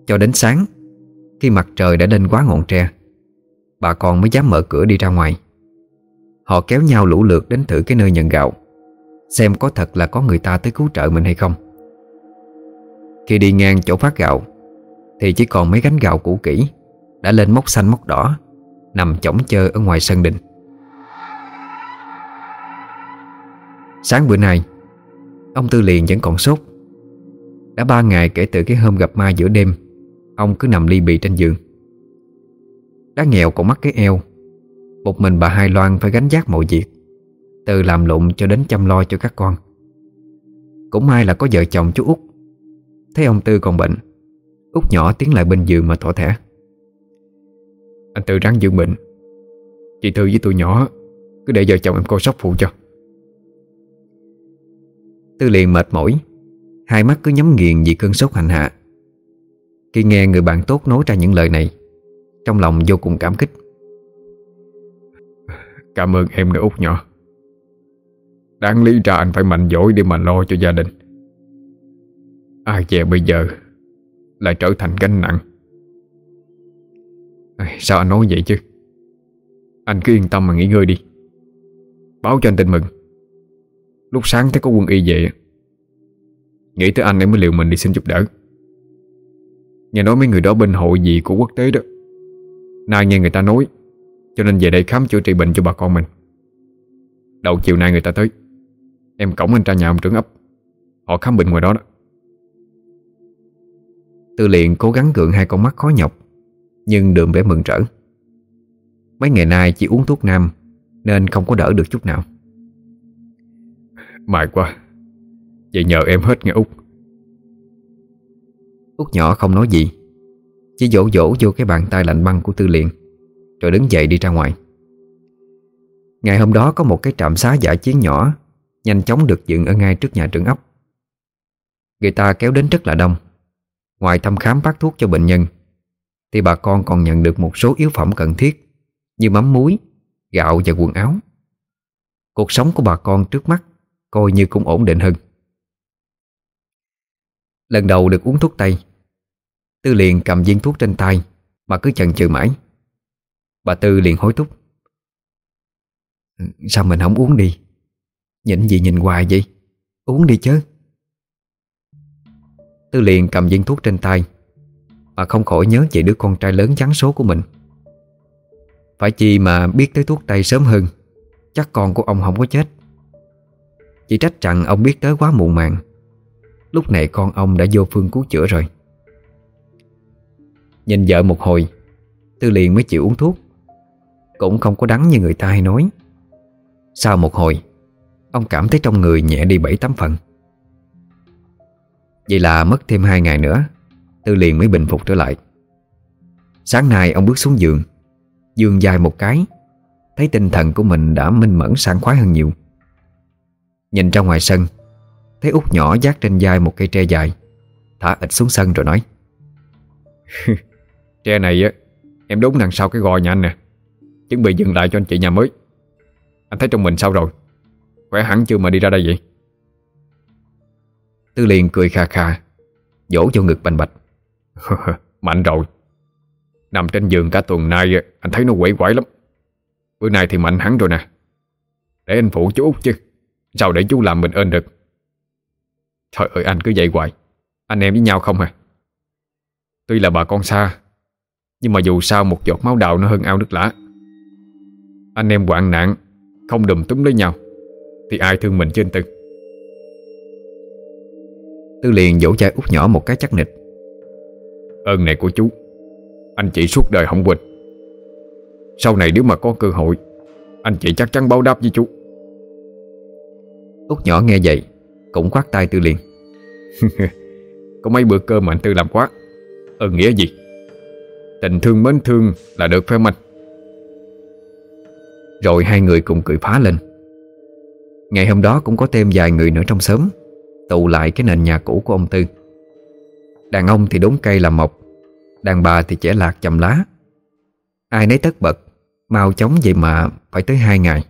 Speaker 1: Cho đến sáng, Khi mặt trời đã lên quá ngọn tre, Bà con mới dám mở cửa đi ra ngoài. Họ kéo nhau lũ lượt đến thử cái nơi nhận gạo. Xem có thật là có người ta tới cứu trợ mình hay không. Khi đi ngang chỗ phát gạo, Thì chỉ còn mấy gánh gạo cũ kỹ Đã lên mốc xanh mốc đỏ, Nằm chỏng chơ ở ngoài sân đình. Sáng bữa nay, Ông Tư liền vẫn còn sốt. Đã ba ngày kể từ cái hôm gặp ma giữa đêm, Ông cứ nằm ly bì trên giường. Đã nghèo còn mắc cái eo, Một mình bà Hai Loan phải gánh giác mọi việc. Từ làm lụng cho đến chăm lo cho các con. Cũng may là có vợ chồng chú út. Thấy ông Tư còn bệnh, Út nhỏ tiến lại bên giường mà tỏ thẻ.
Speaker 2: Anh Tư ráng dưỡng bệnh. Chị Thư với tụi nhỏ, Cứ để vợ chồng em coi sóc phụ cho.
Speaker 1: Tư liền mệt mỏi, Hai mắt cứ nhắm nghiền vì cơn sốt hành hạ. Khi nghe người bạn tốt nói ra những lời này, Trong lòng vô cùng cảm kích.
Speaker 2: Cảm ơn em đã út nhỏ. Đáng lý ra anh phải mạnh dỗi để mà lo cho gia đình. Ai về bây giờ Lại trở thành gánh nặng? Sao anh nói vậy chứ? Anh cứ yên tâm mà nghỉ ngơi đi. Báo cho anh tin mừng. Lúc sáng thấy có quân y về, Nghĩ tới anh em mới liệu mình đi xin giúp đỡ. Nghe nói mấy người đó bên hội gì của quốc tế đó, Nay nghe người ta nói, Cho nên về đây khám chữa trị bệnh cho bà con mình. Đầu chiều nay người ta tới. Em cổng anh ra nhà ông trưởng ấp. Họ khám bệnh ngoài đó đó.
Speaker 1: Tư liền cố gắng gượng hai con mắt khó nhọc Nhưng đường vẻ mừng rỡ Mấy ngày nay chỉ uống thuốc nam Nên không có đỡ được chút nào.
Speaker 2: Mài quá. Vậy nhờ em hết nghe Út.
Speaker 1: Út nhỏ không nói gì Chỉ dỗ dỗ vô cái bàn tay lạnh băng của Tư liền Rồi đứng dậy đi ra ngoài. Ngày hôm đó có một cái trạm xá giả chiến nhỏ Nhanh chóng được dựng ở ngay trước nhà trưởng ấp Người ta kéo đến rất là đông. Ngoài thăm khám phát thuốc cho bệnh nhân Thì bà con còn nhận được một số yếu phẩm cần thiết Như mắm muối, gạo và quần áo. Cuộc sống của bà con trước mắt Coi như cũng ổn định hơn. Lần đầu được uống thuốc tây Tư liền cầm viên thuốc trên tay Mà cứ chần chừ mãi. Bà Tư liền hối thúc ừ, Sao mình không uống đi? Nhìn gì nhìn hoài vậy? Uống đi chứ. Tư liền cầm viên thuốc trên tay, Mà không khỏi nhớ về đứa con trai lớn trắng số của mình. Phải chi mà biết tới thuốc tây sớm hơn, Chắc con của ông không có chết. Chỉ trách rằng ông biết tới quá muộn màng. Lúc này con ông đã vô phương cứu chữa rồi. Nhìn vợ một hồi Tư liền mới chịu uống thuốc. Cũng không có đắng như người ta hay nói. Sau một hồi Ông cảm thấy trong người nhẹ đi bảy tám phần. Vậy là mất thêm hai ngày nữa, Tư liền mới bình phục trở lại. Sáng nay ông bước xuống giường Dương dài một cái, Thấy tinh thần của mình đã minh mẫn sảng khoái hơn nhiều. Nhìn ra ngoài sân, Thấy út nhỏ giác trên vai một cây tre dài, Thả ịch xuống sân rồi nói
Speaker 2: Tre này á, Em đúng đằng sau cái gò nhà anh nè, Chuẩn bị dừng lại cho anh chị nhà mới. Anh thấy trong mình sao rồi? Khỏe hẳn chưa mà đi ra đây vậy?
Speaker 1: Tư liền cười kha kha, Vỗ vô ngực bành bạch.
Speaker 2: Mạnh rồi. Nằm trên giường cả tuần nay, Anh thấy nó quẩy quậy lắm. Bữa nay thì mạnh hẳn rồi nè. Để anh phụ chú Út chứ, Sao để chú làm mình ơn được? Trời ơi, anh cứ vậy hoài. Anh em với nhau không à Tuy là bà con xa, Nhưng mà dù sao một giọt máu đào nó hơn ao nước lã. Anh em hoạn nạn, Không đùm túm lấy nhau. Thì ai thương mình trên tư?
Speaker 1: Tư liền vỗ chai út nhỏ một cái chắc nịch.
Speaker 2: Ơn này của chú, Anh chị suốt đời không quên. Sau này nếu mà có cơ hội, Anh chị chắc chắn báo đáp với chú.
Speaker 1: Út nhỏ nghe vậy, Cũng khoát tay Tư liền.
Speaker 2: Có mấy bữa cơm mà anh Tư làm quá. Ơn nghĩa gì? Tình thương mến thương là được phải không anh
Speaker 1: Rồi hai người cùng cười phá lên. Ngày hôm đó cũng có thêm vài người nữa trong xóm, Tụ lại cái nền nhà cũ của ông Tư. Đàn ông thì đốn cây làm mộc, Đàn bà thì chẻ lạc chầm lá. Ai nấy tất bật, Mau chóng vậy mà phải tới hai ngày,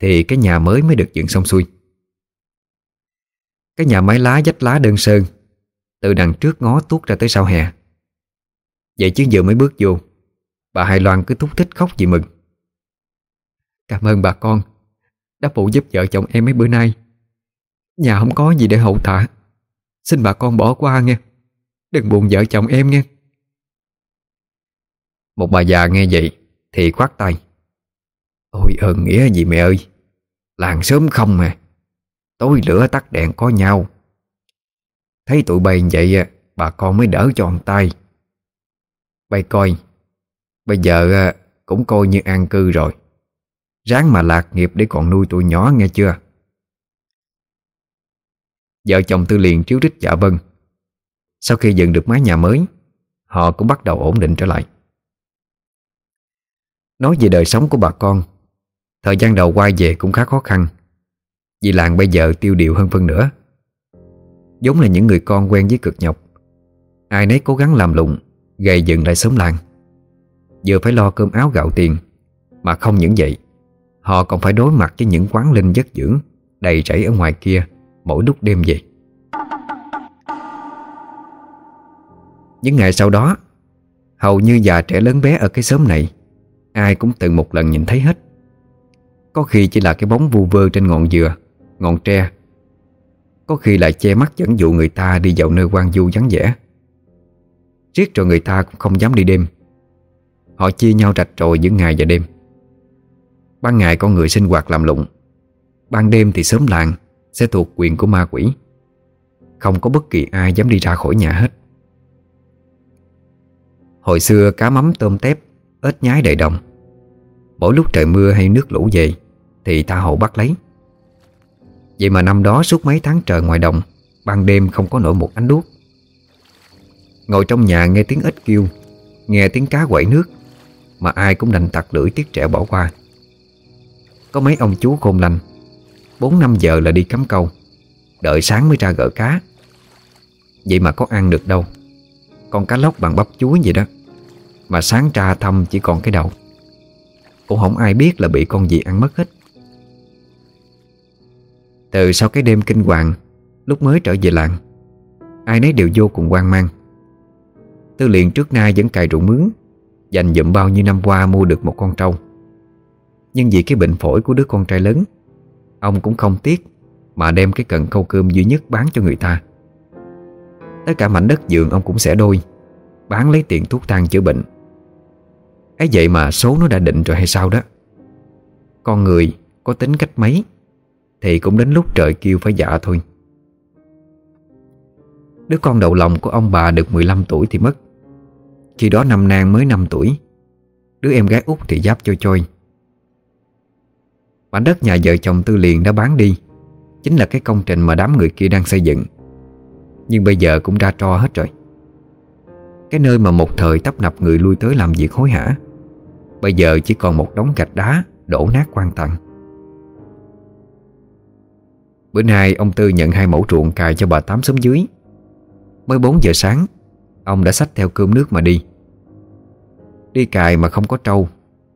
Speaker 1: Thì cái nhà mới mới được dựng xong xuôi. Cái nhà mái lá dách lá đơn sơn Từ đằng trước ngó tuốt ra tới sau hè. Vậy chứ vừa mới bước vô, Bà Hai Loan cứ thúc thích khóc vì mừng. Cảm ơn bà con đã phụ giúp vợ chồng em mấy bữa nay. Nhà không có gì để hậu tạ Xin bà con bỏ qua nghe. Đừng buồn vợ chồng em nghe. Một bà già nghe vậy Thì khoát tay. Ôi, ơn nghĩa gì mẹ ơi. Làng sớm không mà. Tối lửa tắt đèn có nhau. Thấy tụi bay vậy, Bà con mới đỡ cho tay. Bay coi. Bây giờ à, cũng coi như an cư rồi. Ráng mà lạc nghiệp để còn nuôi tụi nhỏ nghe chưa? Vợ chồng Tư liền chiếu rít dạ vâng. Sau khi dựng được mái nhà mới, Họ cũng bắt đầu ổn định trở lại. Nói về đời sống của bà con, Thời gian đầu quay về cũng khá khó khăn. Vì làng bây giờ tiêu điều hơn phân nữa Giống là những người con quen với cực nhọc. Ai nấy cố gắng làm lụng, Gây dựng lại sớm làng. Vừa phải lo cơm áo gạo tiền, Mà không những vậy Họ còn phải đối mặt với những quán linh giấc dưỡng Đầy rẫy ở ngoài kia Mỗi lúc đêm về. Những ngày sau đó, Hầu như già trẻ lớn bé ở cái xóm này, Ai cũng từng một lần nhìn thấy hết. Có khi chỉ là cái bóng vu vơ trên ngọn dừa, Ngọn tre. Có khi lại che mắt dẫn dụ người ta đi vào nơi quan du vắng vẻ. Riết rồi người ta cũng không dám đi đêm. Họ chia nhau rạch trội giữa ngày và đêm. Ban ngày con người sinh hoạt làm lụng. Ban đêm thì sớm làng, Sẽ thuộc quyền của ma quỷ. Không có bất kỳ ai dám đi ra khỏi nhà hết. Hồi xưa cá mắm tôm tép Ếch nhái đầy đồng. Mỗi lúc trời mưa hay nước lũ về, Thì ta hậu bắt lấy. Vậy mà năm đó suốt mấy tháng trời ngoài đồng, Ban đêm không có nổi một ánh đuốc. Ngồi trong nhà nghe tiếng ếch kêu, Nghe tiếng cá quậy nước, Mà ai cũng đành tặc lưỡi tiếc trẻ bỏ qua. Có mấy ông chú khôn lành. 4-5 giờ là đi cắm câu. Đợi sáng mới ra gỡ cá. Vậy mà có ăn được đâu. Con cá lóc bằng bắp chuối vậy đó. Mà sáng tra thăm chỉ còn cái đầu. Cũng không ai biết là bị con gì ăn mất hết. Từ sau cái đêm kinh hoàng, Lúc mới trở về làng, Ai nấy đều vô cùng hoang mang. Tư liền trước nay vẫn cài ruộng mướn, Dành dụm bao nhiêu năm qua mua được một con trâu. Nhưng vì cái bệnh phổi của đứa con trai lớn, Ông cũng không tiếc Mà đem cái cần câu cơm duy nhất bán cho người ta. Tất cả mảnh đất giường ông cũng sẽ đôi, Bán lấy tiền thuốc thang chữa bệnh. Ấy vậy mà số nó đã định rồi hay sao đó? Con người có tính cách mấy Thì cũng đến lúc trời kêu phải dạ thôi. Đứa con đầu lòng của ông bà được 15 tuổi thì mất. Khi đó năm nang mới 5 tuổi, Đứa em gái út thì giáp cho choi. Mảnh đất nhà vợ chồng Tư Liền đã bán đi. Chính là cái công trình mà đám người kia đang xây dựng. Nhưng bây giờ cũng ra tro hết rồi. Cái nơi mà một thời tấp nập người lui tới làm việc hối hả, Bây giờ chỉ còn một đống gạch đá Đổ nát quan tặng Bữa nay ông Tư nhận hai mẫu ruộng cài cho bà Tám sống dưới. Mới 4 giờ sáng, Ông đã xách theo cơm nước mà đi. Đi cài mà không có trâu,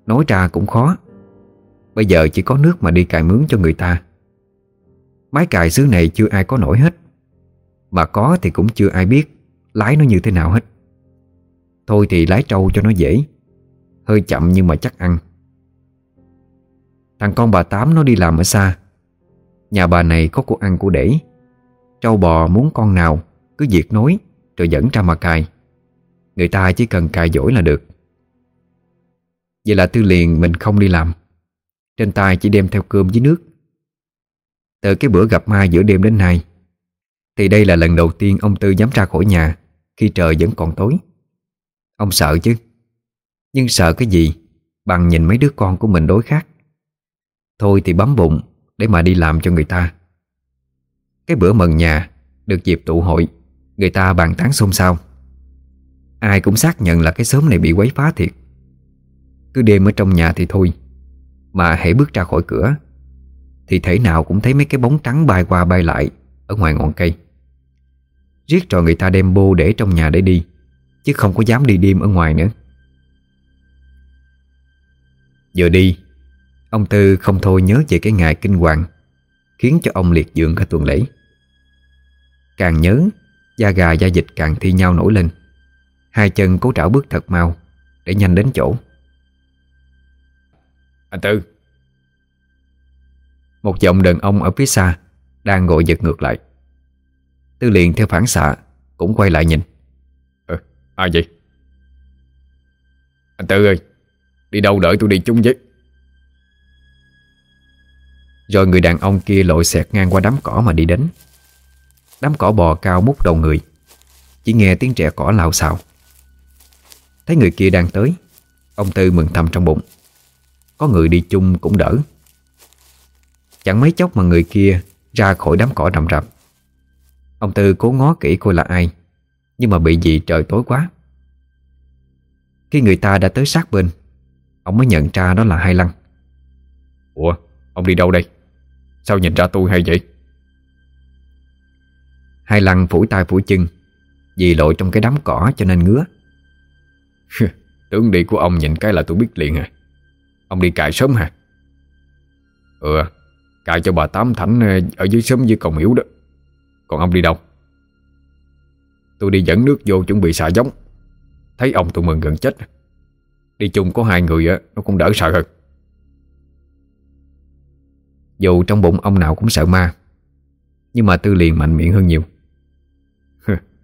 Speaker 1: Nói ra cũng khó. Bây giờ chỉ có nước mà đi cài mướn cho người ta. Máy cài xứ này chưa ai có nổi hết. Mà có thì cũng chưa ai biết Lái nó như thế nào hết. Thôi thì lái trâu cho nó dễ. Hơi chậm nhưng mà chắc ăn. Thằng con bà Tám nó đi làm ở xa. Nhà bà này có cô ăn cô để. Trâu bò muốn con nào Cứ diệt nối Rồi dẫn ra mà cài. Người ta chỉ cần cài dỗi là được. Vậy là Tư liền mình không đi làm. Trên tay chỉ đem theo cơm với nước. Từ cái bữa gặp ma giữa đêm đến nay, Thì đây là lần đầu tiên ông Tư dám ra khỏi nhà Khi trời vẫn còn tối. Ông sợ chứ? Nhưng sợ cái gì Bằng nhìn mấy đứa con của mình đối khác? Thôi thì bấm bụng Để mà đi làm cho người ta. Cái bữa mần nhà Được dịp tụ hội, Người ta bàn tán xôn xao. Ai cũng xác nhận là cái xóm này bị quấy phá thiệt. Cứ đêm ở trong nhà thì thôi. Mà hãy bước ra khỏi cửa. Thì thể nào cũng thấy mấy cái bóng trắng bay qua bay lại Ở ngoài ngọn cây. Riết rồi người ta đem bô để trong nhà để đi, Chứ không có dám đi đêm ở ngoài nữa. Giờ đi, Ông Tư không thôi nhớ về cái ngày kinh hoàng Khiến cho ông liệt dưỡng cả tuần lễ. Càng nhớ, Da gà da dịch càng thi nhau nổi lên. Hai chân cố trảo bước thật mau Để nhanh đến chỗ.
Speaker 2: Anh Tư.
Speaker 1: Một giọng đàn ông ở phía xa Đang ngồi giật ngược lại. Tư liền theo phản xạ Cũng quay lại nhìn.
Speaker 2: Ờ, ai vậy? Anh Tư ơi Đi đâu đợi tôi đi chung với?
Speaker 1: Rồi người đàn ông kia lội xẹt ngang qua đám cỏ mà đi đến. Đám cỏ bò cao mút đầu người Chỉ nghe tiếng trẻ cỏ lao xào Thấy người kia đang tới Ông Tư mừng thầm trong bụng. Có người đi chung cũng đỡ. Chẳng mấy chốc mà người kia Ra khỏi đám cỏ rậm rạp. Ông Tư cố ngó kỹ coi là ai, Nhưng mà bị gì trời tối quá. Khi người ta đã tới sát bên, Ông mới nhận ra đó là Hai Lăng.
Speaker 2: Ủa, ông đi đâu đây? Sao nhìn ra tôi hay vậy?
Speaker 1: Hai Lăng phủi tay phủi chân, Vì lội trong cái đám cỏ cho nên ngứa.
Speaker 2: Tướng đi của ông nhìn cái là tôi biết liền à. Ông đi cài sớm hả? Ừ Cài cho bà Tám Thảnh ờ, Ở dưới sớm dưới cầu miễu đó. Còn ông đi đâu? Tôi đi dẫn nước vô chuẩn bị xả giống. Thấy ông tôi mừng gần chết. Đi chung có hai người á, Nó cũng đỡ sợ hơn.
Speaker 1: Dù trong bụng ông nào cũng sợ ma, Nhưng mà Tư liền mạnh miệng hơn nhiều.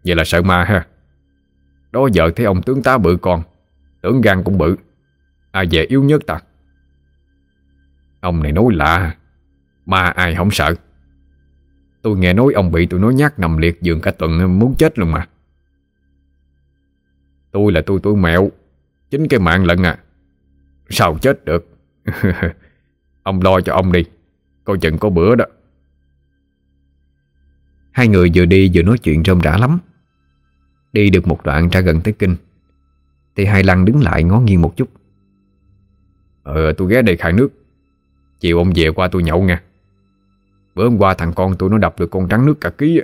Speaker 2: Vậy là sợ ma ha. Đó giờ thấy ông tướng tá bự con Tưởng gan cũng bự. Ai về yếu nhất ta? Ông này nói lạ Ma ai không sợ. Tôi nghe nói ông bị tụi nó nhát nằm liệt giường cả tuần, muốn chết luôn mà. Tôi là tôi tôi mẹo. Chính cái mạng lận à. Sao chết được? Ông lo cho ông đi. Coi chừng có bữa đó.
Speaker 1: Hai người vừa đi vừa nói chuyện rôm rã lắm. Đi được một đoạn ra gần tới kinh, Thì hai lăng đứng lại ngó nghiêng một chút.
Speaker 2: Ờ tôi ghé đây khai nước. Chiều ông về qua tôi nhậu nha. Bữa hôm qua thằng con tôi nó đập được con trắng nước cả ký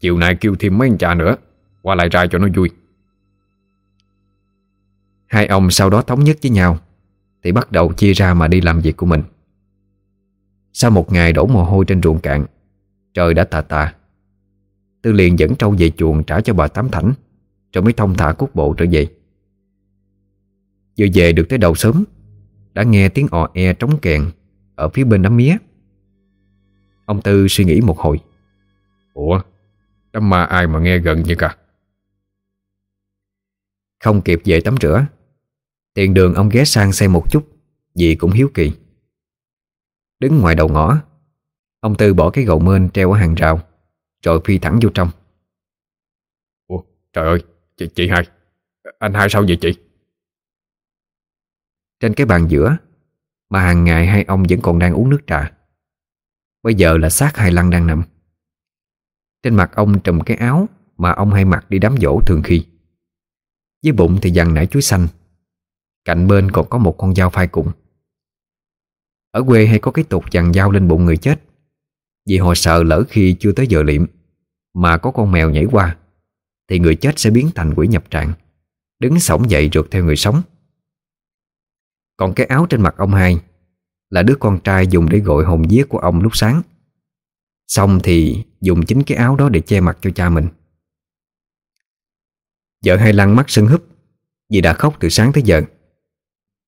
Speaker 2: Chiều nay kêu thêm mấy anh cha nữa, Qua lại ra cho nó vui.
Speaker 1: Hai ông sau đó thống nhất với nhau, Thì bắt đầu chia ra mà đi làm việc của mình. Sau một ngày đổ mồ hôi trên ruộng cạn, Trời đã tà tà. Tư liền dẫn trâu về chuồng trả cho bà Tám Thảnh, Rồi mới thông thả cút bộ trở về. Vừa về được tới đầu sớm đã nghe tiếng ò e trống kèn Ở phía bên đám mía. Ông Tư suy nghĩ một hồi.
Speaker 2: Ủa Đám ma ai mà nghe gần như cả?
Speaker 1: Không kịp về tắm rửa Tiền đường ông ghé sang xem một chút Vì cũng hiếu kỳ. Đứng ngoài đầu ngõ Ông Tư bỏ cái gầu mên treo ở hàng rào Rồi phi thẳng vô trong.
Speaker 2: Ủa trời ơi Chị, chị hai Anh hai sao vậy chị?
Speaker 1: Trên cái bàn giữa, Mà hàng ngày hai ông vẫn còn đang uống nước trà. Bây giờ là xác hai lăng đang nằm. Trên mặt ông trùm cái áo Mà ông hay mặc đi đám dỗ thường khi. Dưới bụng thì dằn nải chuối xanh. Cạnh bên còn có một con dao phai cụng Ở quê hay có cái tục dằn dao lên bụng người chết. Vì họ sợ lỡ khi chưa tới giờ liệm, Mà có con mèo nhảy qua, Thì người chết sẽ biến thành quỷ nhập trạng Đứng sổng dậy rượt theo người sống. Còn cái áo trên mặt ông hai Là đứa con trai dùng để gọi hồn vía của ông lúc sáng. Xong thì dùng chính cái áo đó để che mặt cho cha mình. Vợ hai lăn mắt sưng húp Vì đã khóc từ sáng tới giờ.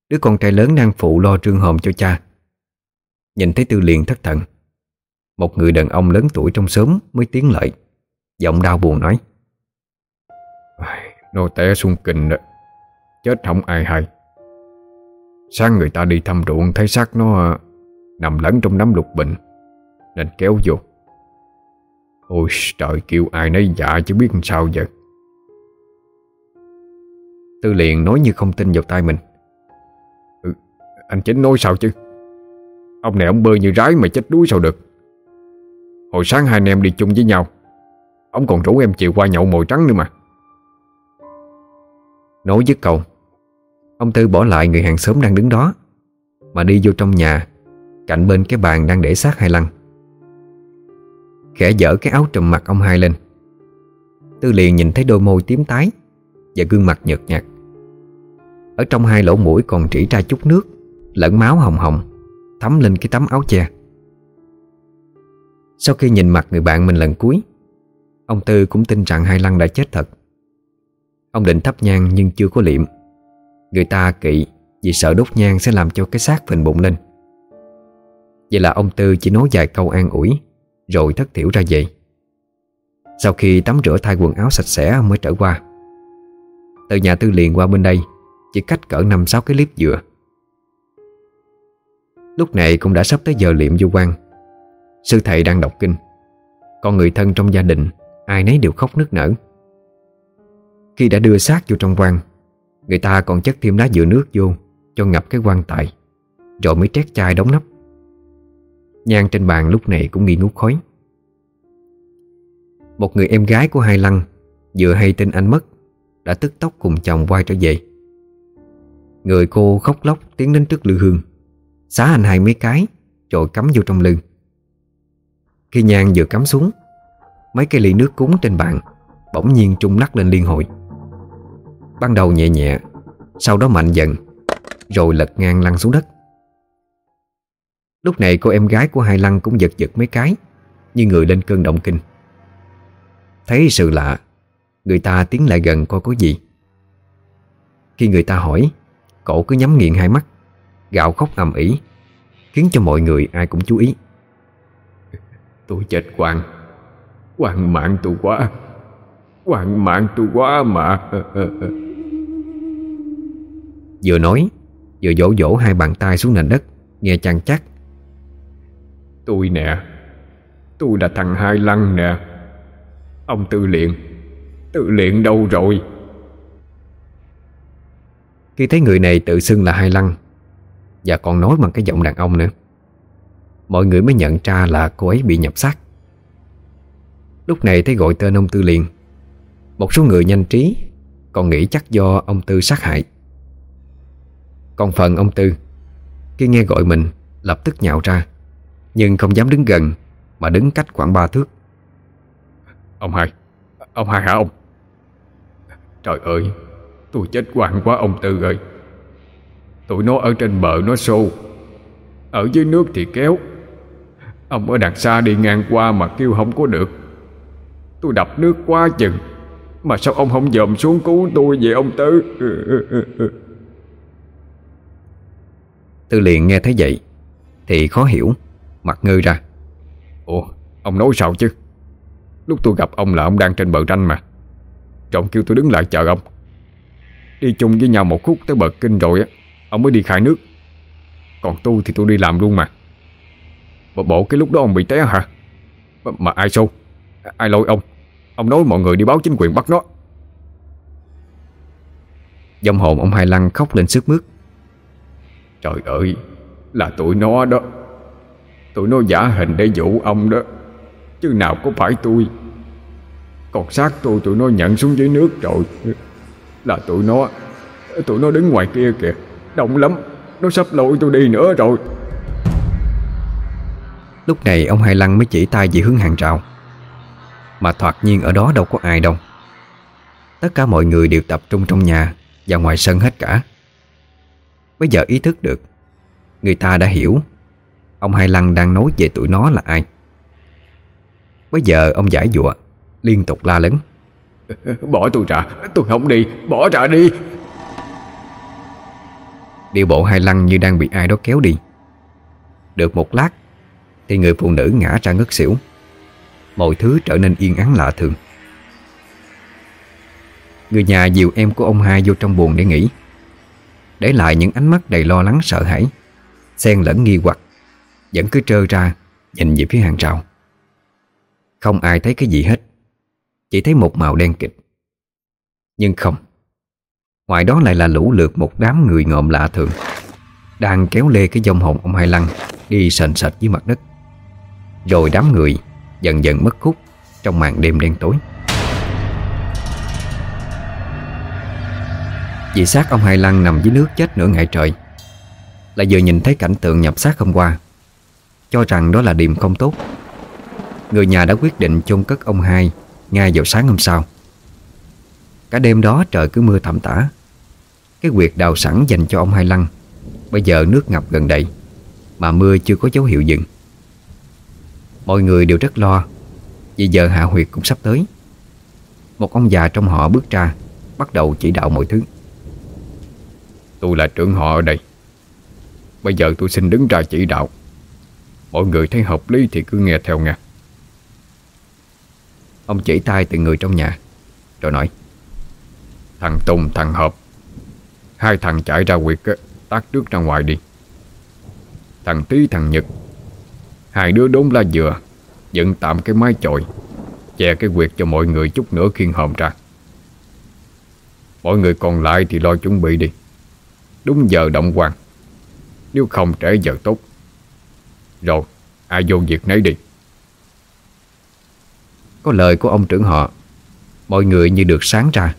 Speaker 1: Đứa con trai lớn đang phụ lo trương hồn cho cha. Nhìn thấy tư liền thất thần, Một người đàn ông lớn tuổi trong xóm mới tiến lại, Giọng đau buồn nói
Speaker 2: Nô té xuống kinh đó, Chết không ai hay. Sáng người ta đi thăm ruộng Thấy xác nó à, nằm lẫn trong đám lục bình Nên kéo vô. Ôi, trời, kêu ai nấy dạ chứ biết làm sao giờ.
Speaker 1: Tư liền nói như không tin vào tay mình.
Speaker 2: Ừ, anh chính nói sao chứ? Ông này ông bơi như rái mà chết đuối sao được? Hồi sáng hai anh em đi chung với nhau, Ông còn rủ em chiều qua nhậu mồi trắng nữa mà.
Speaker 1: Nói dứt câu Ông Tư bỏ lại người hàng xóm đang đứng đó. Mà đi vô trong nhà, Cạnh bên cái bàn đang để xác hai lăng. Khẽ dở cái áo trùm mặt ông hai lên. Tư liền nhìn thấy đôi môi tím tái Và gương mặt nhợt nhạt. Ở trong hai lỗ mũi còn trĩ ra chút nước, Lẫn máu hồng hồng, Thấm lên cái tấm áo che. Sau khi nhìn mặt người bạn mình lần cuối, Ông Tư cũng tin rằng Hai Lăng đã chết thật. Ông định thắp nhang nhưng chưa có liệm. Người ta kỵ Vì sợ đốt nhang sẽ làm cho cái xác phình bụng lên. Vậy là ông Tư chỉ nói vài câu an ủi, Rồi thất thiểu ra về. Sau khi tắm rửa thay quần áo sạch sẽ mới trở qua. Từ nhà Tư liền qua bên đây, Chỉ cách cỡ 5-6 cái clip dừa. Lúc này cũng đã sắp tới giờ liệm du quan Sư thầy đang đọc kinh. Còn người thân trong gia đình, Ai nấy đều khóc nức nở. Khi đã đưa xác vô trong quan Người ta còn chất thêm lá dừa nước vô, Cho ngập cái quan tài. Rồi mới trét chai đóng nắp. Nhang trên bàn lúc này cũng nghi ngút khói. Một người em gái của Hai Lăng, Vừa hay tin anh mất, Đã tức tốc cùng chồng quay trở về. Người cô khóc lóc tiến đến trước lư hương. Xá anh hai mấy cái, Rồi cắm vô trong lưng. Khi nhang vừa cắm xuống, Mấy cây ly nước cúng trên bàn Bỗng nhiên trung lắc lên liên hồi Ban đầu nhẹ nhẹ, Sau đó mạnh dần, Rồi lật ngang lăn xuống đất. Lúc này cô em gái của hai lăng cũng giật giật mấy cái, Như người lên cơn động kinh. Thấy sự lạ, Người ta tiến lại gần coi có gì. Khi người ta hỏi Cổ cứ nhắm nghiền hai mắt Gạo khóc ầm ĩ, Khiến cho mọi người ai cũng chú ý.
Speaker 2: Tôi chết Hoàng. Hoàng mạng tôi quá. Hoàng mạng tôi quá mà.
Speaker 1: Vừa nói Vừa dỗ dỗ hai bàn tay xuống nền đất Nghe chăn chắc.
Speaker 2: Tôi nè Tôi là thằng Hai Lăng nè. Ông Tư Liện Tư Liện đâu rồi?
Speaker 1: Khi thấy người này tự xưng là Hai Lăng Và còn nói bằng cái giọng đàn ông nữa Mọi người mới nhận ra là cô ấy bị nhập xác. Lúc này thấy gọi tên ông Tư liền Một số người nhanh trí Còn nghĩ chắc do ông Tư sát hại còn phần ông Tư, Khi nghe gọi mình, Lập tức nhạo ra, Nhưng không dám đứng gần, Mà đứng cách khoảng ba thước.
Speaker 2: Ông hai Ông hai hả ông? Trời ơi, Tôi chết quạng quá ông Tư ơi. Tụi nó ở trên bờ nó xô, Ở dưới nước thì kéo. Ông ở đằng xa đi ngang qua mà kêu không có được. Tôi đập nước quá chừng, Mà sao ông không dòm xuống cứu tôi vậy ông Tư?
Speaker 1: Tư liền nghe thấy vậy Thì khó hiểu Mặt ngư ra.
Speaker 2: Ủa ông nói sao chứ? Lúc tôi gặp ông là ông đang trên bờ ranh mà. Trọng kêu tôi đứng lại chờ ông. Đi chung với nhau một khúc tới bờ kinh rồi á Ông mới đi khai nước. Còn tôi thì tôi đi làm luôn mà. Bộ, bộ cái lúc đó ông bị té hả? Mà, mà ai xô? Ai lôi ông? Ông nói mọi người đi báo chính quyền bắt nó.
Speaker 1: Dòng hồn ông Hai Lăng khóc lên sức mướt.
Speaker 2: Trời ơi, Là tụi nó đó. Tụi nó giả hình để dụ ông đó. Chứ nào có phải tôi. Còn xác tôi, tụi nó nhận xuống dưới nước rồi. Là tụi nó Tụi nó đứng ngoài kia kìa. Đông lắm, Nó sắp lội tôi đi nữa rồi.
Speaker 1: Lúc này, ông Hai Lăng mới chỉ tay về hướng hàng rào. Mà thoạt nhiên ở đó đâu có ai đâu. Tất cả mọi người đều tập trung trong nhà, Và ngoài sân hết cả. Bây giờ ý thức được. Người ta đã hiểu. Ông Hai Lăng đang nói về tụi nó là ai. Bây giờ ông giải dụa Liên tục la lớn.
Speaker 2: Bỏ tôi ra. Tôi không đi. Bỏ ra đi.
Speaker 1: Điệu bộ Hai Lăng như đang bị ai đó kéo đi. Được một lát Thì người phụ nữ ngã ra ngất xỉu. Mọi thứ trở nên yên ắng lạ thường. Người nhà dìu em của ông hai vô trong buồn để nghỉ để lại những ánh mắt đầy lo lắng, sợ hãi. Xen lẫn nghi hoặc, Vẫn cứ trơ ra, Nhìn về phía hàng rào. Không ai thấy cái gì hết, Chỉ thấy một màu đen kịch Nhưng không, Ngoài đó lại là lũ lượt một đám người ngộm lạ thường, Đang kéo lê cái dông hồn ông Hai Lăng Đi sền sệt dưới mặt đất. Rồi đám người dần dần mất khúc Trong màn đêm đen tối. Vì xác ông Hai Lăng nằm dưới nước chết nửa ngày trời Lại vừa nhìn thấy cảnh tượng nhập xác hôm qua, Cho rằng đó là điểm không tốt. Người nhà đã quyết định chôn cất ông hai Ngay vào sáng hôm sau. Cả đêm đó trời cứ mưa thầm tả. Cái quyệt đào sẵn dành cho ông Hai Lăng, Bây giờ nước ngập gần đầy Mà mưa chưa có dấu hiệu dừng. Mọi người đều rất lo, Vì giờ hạ huyệt cũng sắp tới. Một ông già trong họ bước ra, Bắt đầu chỉ đạo mọi thứ.
Speaker 2: Tôi là trưởng họ ở đây. Bây giờ tôi xin đứng ra chỉ đạo. Mọi người thấy hợp lý thì cứ nghe theo nghe
Speaker 1: Ông chỉ tay từng người trong nhà Rồi nói
Speaker 2: Thằng Tùng thằng Hợp Hai thằng chạy ra quyệt tắt Tát ra ngoài đi. Thằng Tý, thằng Nhật Hai đứa đốn la dừa Dựng tạm cái mái chòi Che cái quyệt cho mọi người chút nữa khiên hòm ra. Mọi người còn lại thì lo chuẩn bị đi. Đúng giờ động quan Nếu không trễ giờ tốt. Rồi, ai vô việc nấy đi.
Speaker 1: Có lời của ông trưởng họ. Mọi người như được sáng ra.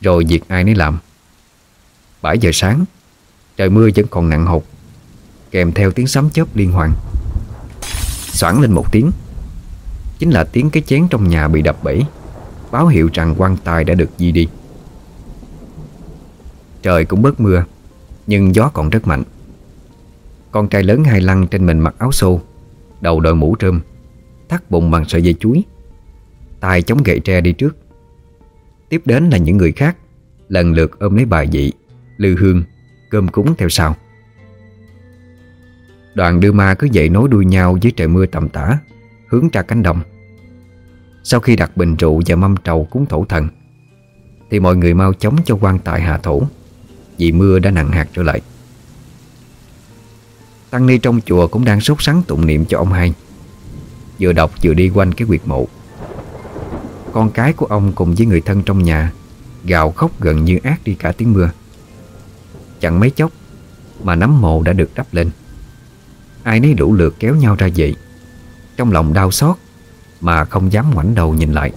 Speaker 1: Rồi việc ai nấy làm. 7 giờ sáng, Trời mưa vẫn còn nặng hột. Kèm theo tiếng sấm chớp liên hoàn. Xoảng lên một tiếng. Chính là tiếng cái chén trong nhà bị đập bể. Báo hiệu rằng quan tài đã được di đi. Trời cũng bớt mưa. Nhưng gió còn rất mạnh. Con trai lớn hai lăng trên mình mặc áo xô Đầu đội mũ trơm Thắt bụng bằng sợi dây chuối tay chống gậy tre đi trước. Tiếp đến là những người khác Lần lượt ôm lấy bài dị Lư hương, cơm cúng theo sau. Đoàn đưa ma cứ dậy nối đuôi nhau dưới trời mưa tầm tã Hướng ra cánh đồng. Sau khi đặt bình rượu và mâm trầu cúng thổ thần Thì mọi người mau chóng cho quan tài hạ thổ. Vì mưa đã nặng hạt trở lại. Tăng ni trong chùa cũng đang sốt sắng tụng niệm cho ông hai. Vừa đọc vừa đi quanh cái quyệt mộ. Con cái của ông cùng với người thân trong nhà Gào khóc gần như ác đi cả tiếng mưa. Chẳng mấy chốc Mà nắm mộ đã được đắp lên. Ai nấy đủ lượt kéo nhau ra vậy Trong lòng đau xót Mà không dám ngoảnh đầu nhìn lại.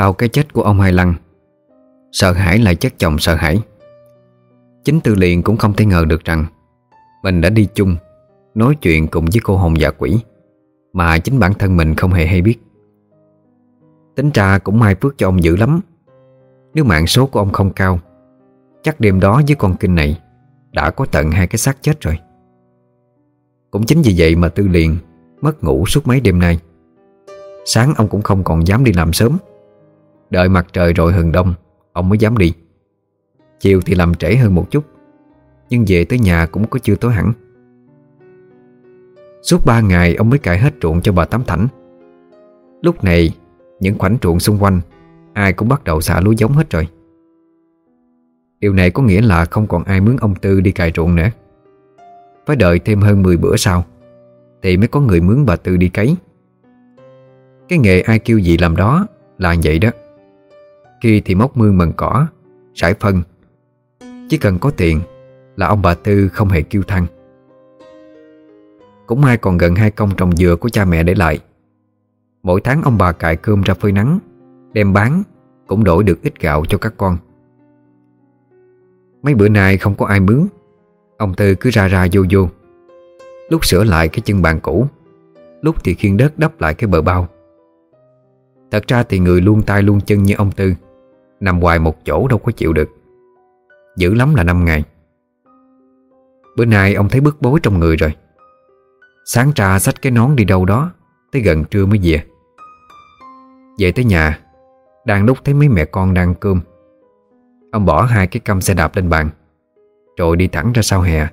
Speaker 1: Sau cái chết của ông Hai Lăng. Sợ hãi lại chất chồng sợ hãi. Chính Tư Liền cũng không thể ngờ được rằng Mình đã đi chung, Nói chuyện cùng với cô hồn dạ quỷ Mà chính bản thân mình không hề hay biết. Tính ra cũng may phước cho ông dữ lắm. Nếu mạng số của ông không cao, Chắc đêm đó với con kinh này Đã có tận hai cái xác chết rồi. Cũng chính vì vậy mà Tư Liền Mất ngủ suốt mấy đêm nay. Sáng ông cũng không còn dám đi làm sớm. Đợi mặt trời rồi hừng đông, Ông mới dám đi. Chiều thì làm trễ hơn một chút, Nhưng về tới nhà cũng có chưa tối hẳn. Suốt ba ngày ông mới cải hết ruộng cho bà Tám Thảnh. Lúc này, Những khoảnh ruộng xung quanh, Ai cũng bắt đầu xả lúa giống hết rồi. Điều này có nghĩa là không còn ai mướn ông Tư đi cài ruộng nữa. Phải đợi thêm hơn 10 bữa sau, Thì mới có người mướn bà Tư đi cấy. Cái nghề ai kêu gì làm đó Là vậy đó. Khi thì móc mương mần cỏ, Sải phân. Chỉ cần có tiền Là ông bà Tư không hề kêu thăng. Cũng may còn gần hai công trồng dừa của cha mẹ để lại. Mỗi tháng ông bà cài cơm ra phơi nắng, Đem bán Cũng đổi được ít gạo cho các con. Mấy bữa nay không có ai mướn, Ông Tư cứ ra ra vô vô. Lúc sửa lại cái chân bàn cũ, Lúc thì khiên đất đắp lại cái bờ bao. Thật ra thì người luôn tay luôn chân như ông Tư. Nằm hoài một chỗ đâu có chịu được. Dữ lắm là năm ngày. Bữa nay ông thấy bức bối trong người rồi. Sáng trà xách cái nón đi đâu đó, Tới gần trưa mới về. Về tới nhà, Đang lúc thấy mấy mẹ con đang cơm, Ông bỏ hai cái căm xe đạp lên bàn, Rồi đi thẳng ra sau hè,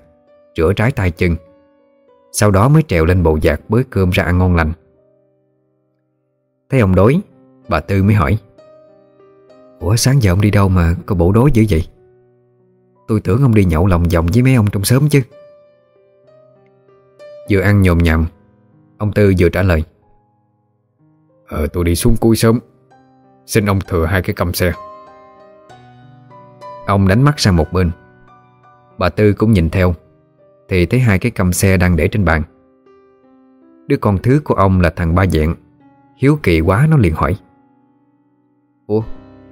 Speaker 1: Rửa trái tay chân. Sau đó mới trèo lên bộ giạc bới cơm ra ăn ngon lành. Thấy ông đối Bà Tư mới hỏi Ủa sáng giờ ông đi đâu mà có bộ đối dữ vậy? Tôi tưởng ông đi nhậu lòng vòng với mấy ông trong sớm chứ. Vừa ăn nhồm nhầm, Ông Tư vừa trả lời. Ờ tôi đi xuống cuối sớm Xin ông thừa hai cái cầm xe. Ông đánh mắt sang một bên. Bà Tư cũng nhìn theo Thì thấy hai cái cầm xe đang để trên bàn. Đứa con thứ của ông là thằng Ba Dạng Hiếu kỳ quá nó liền hỏi. Ủa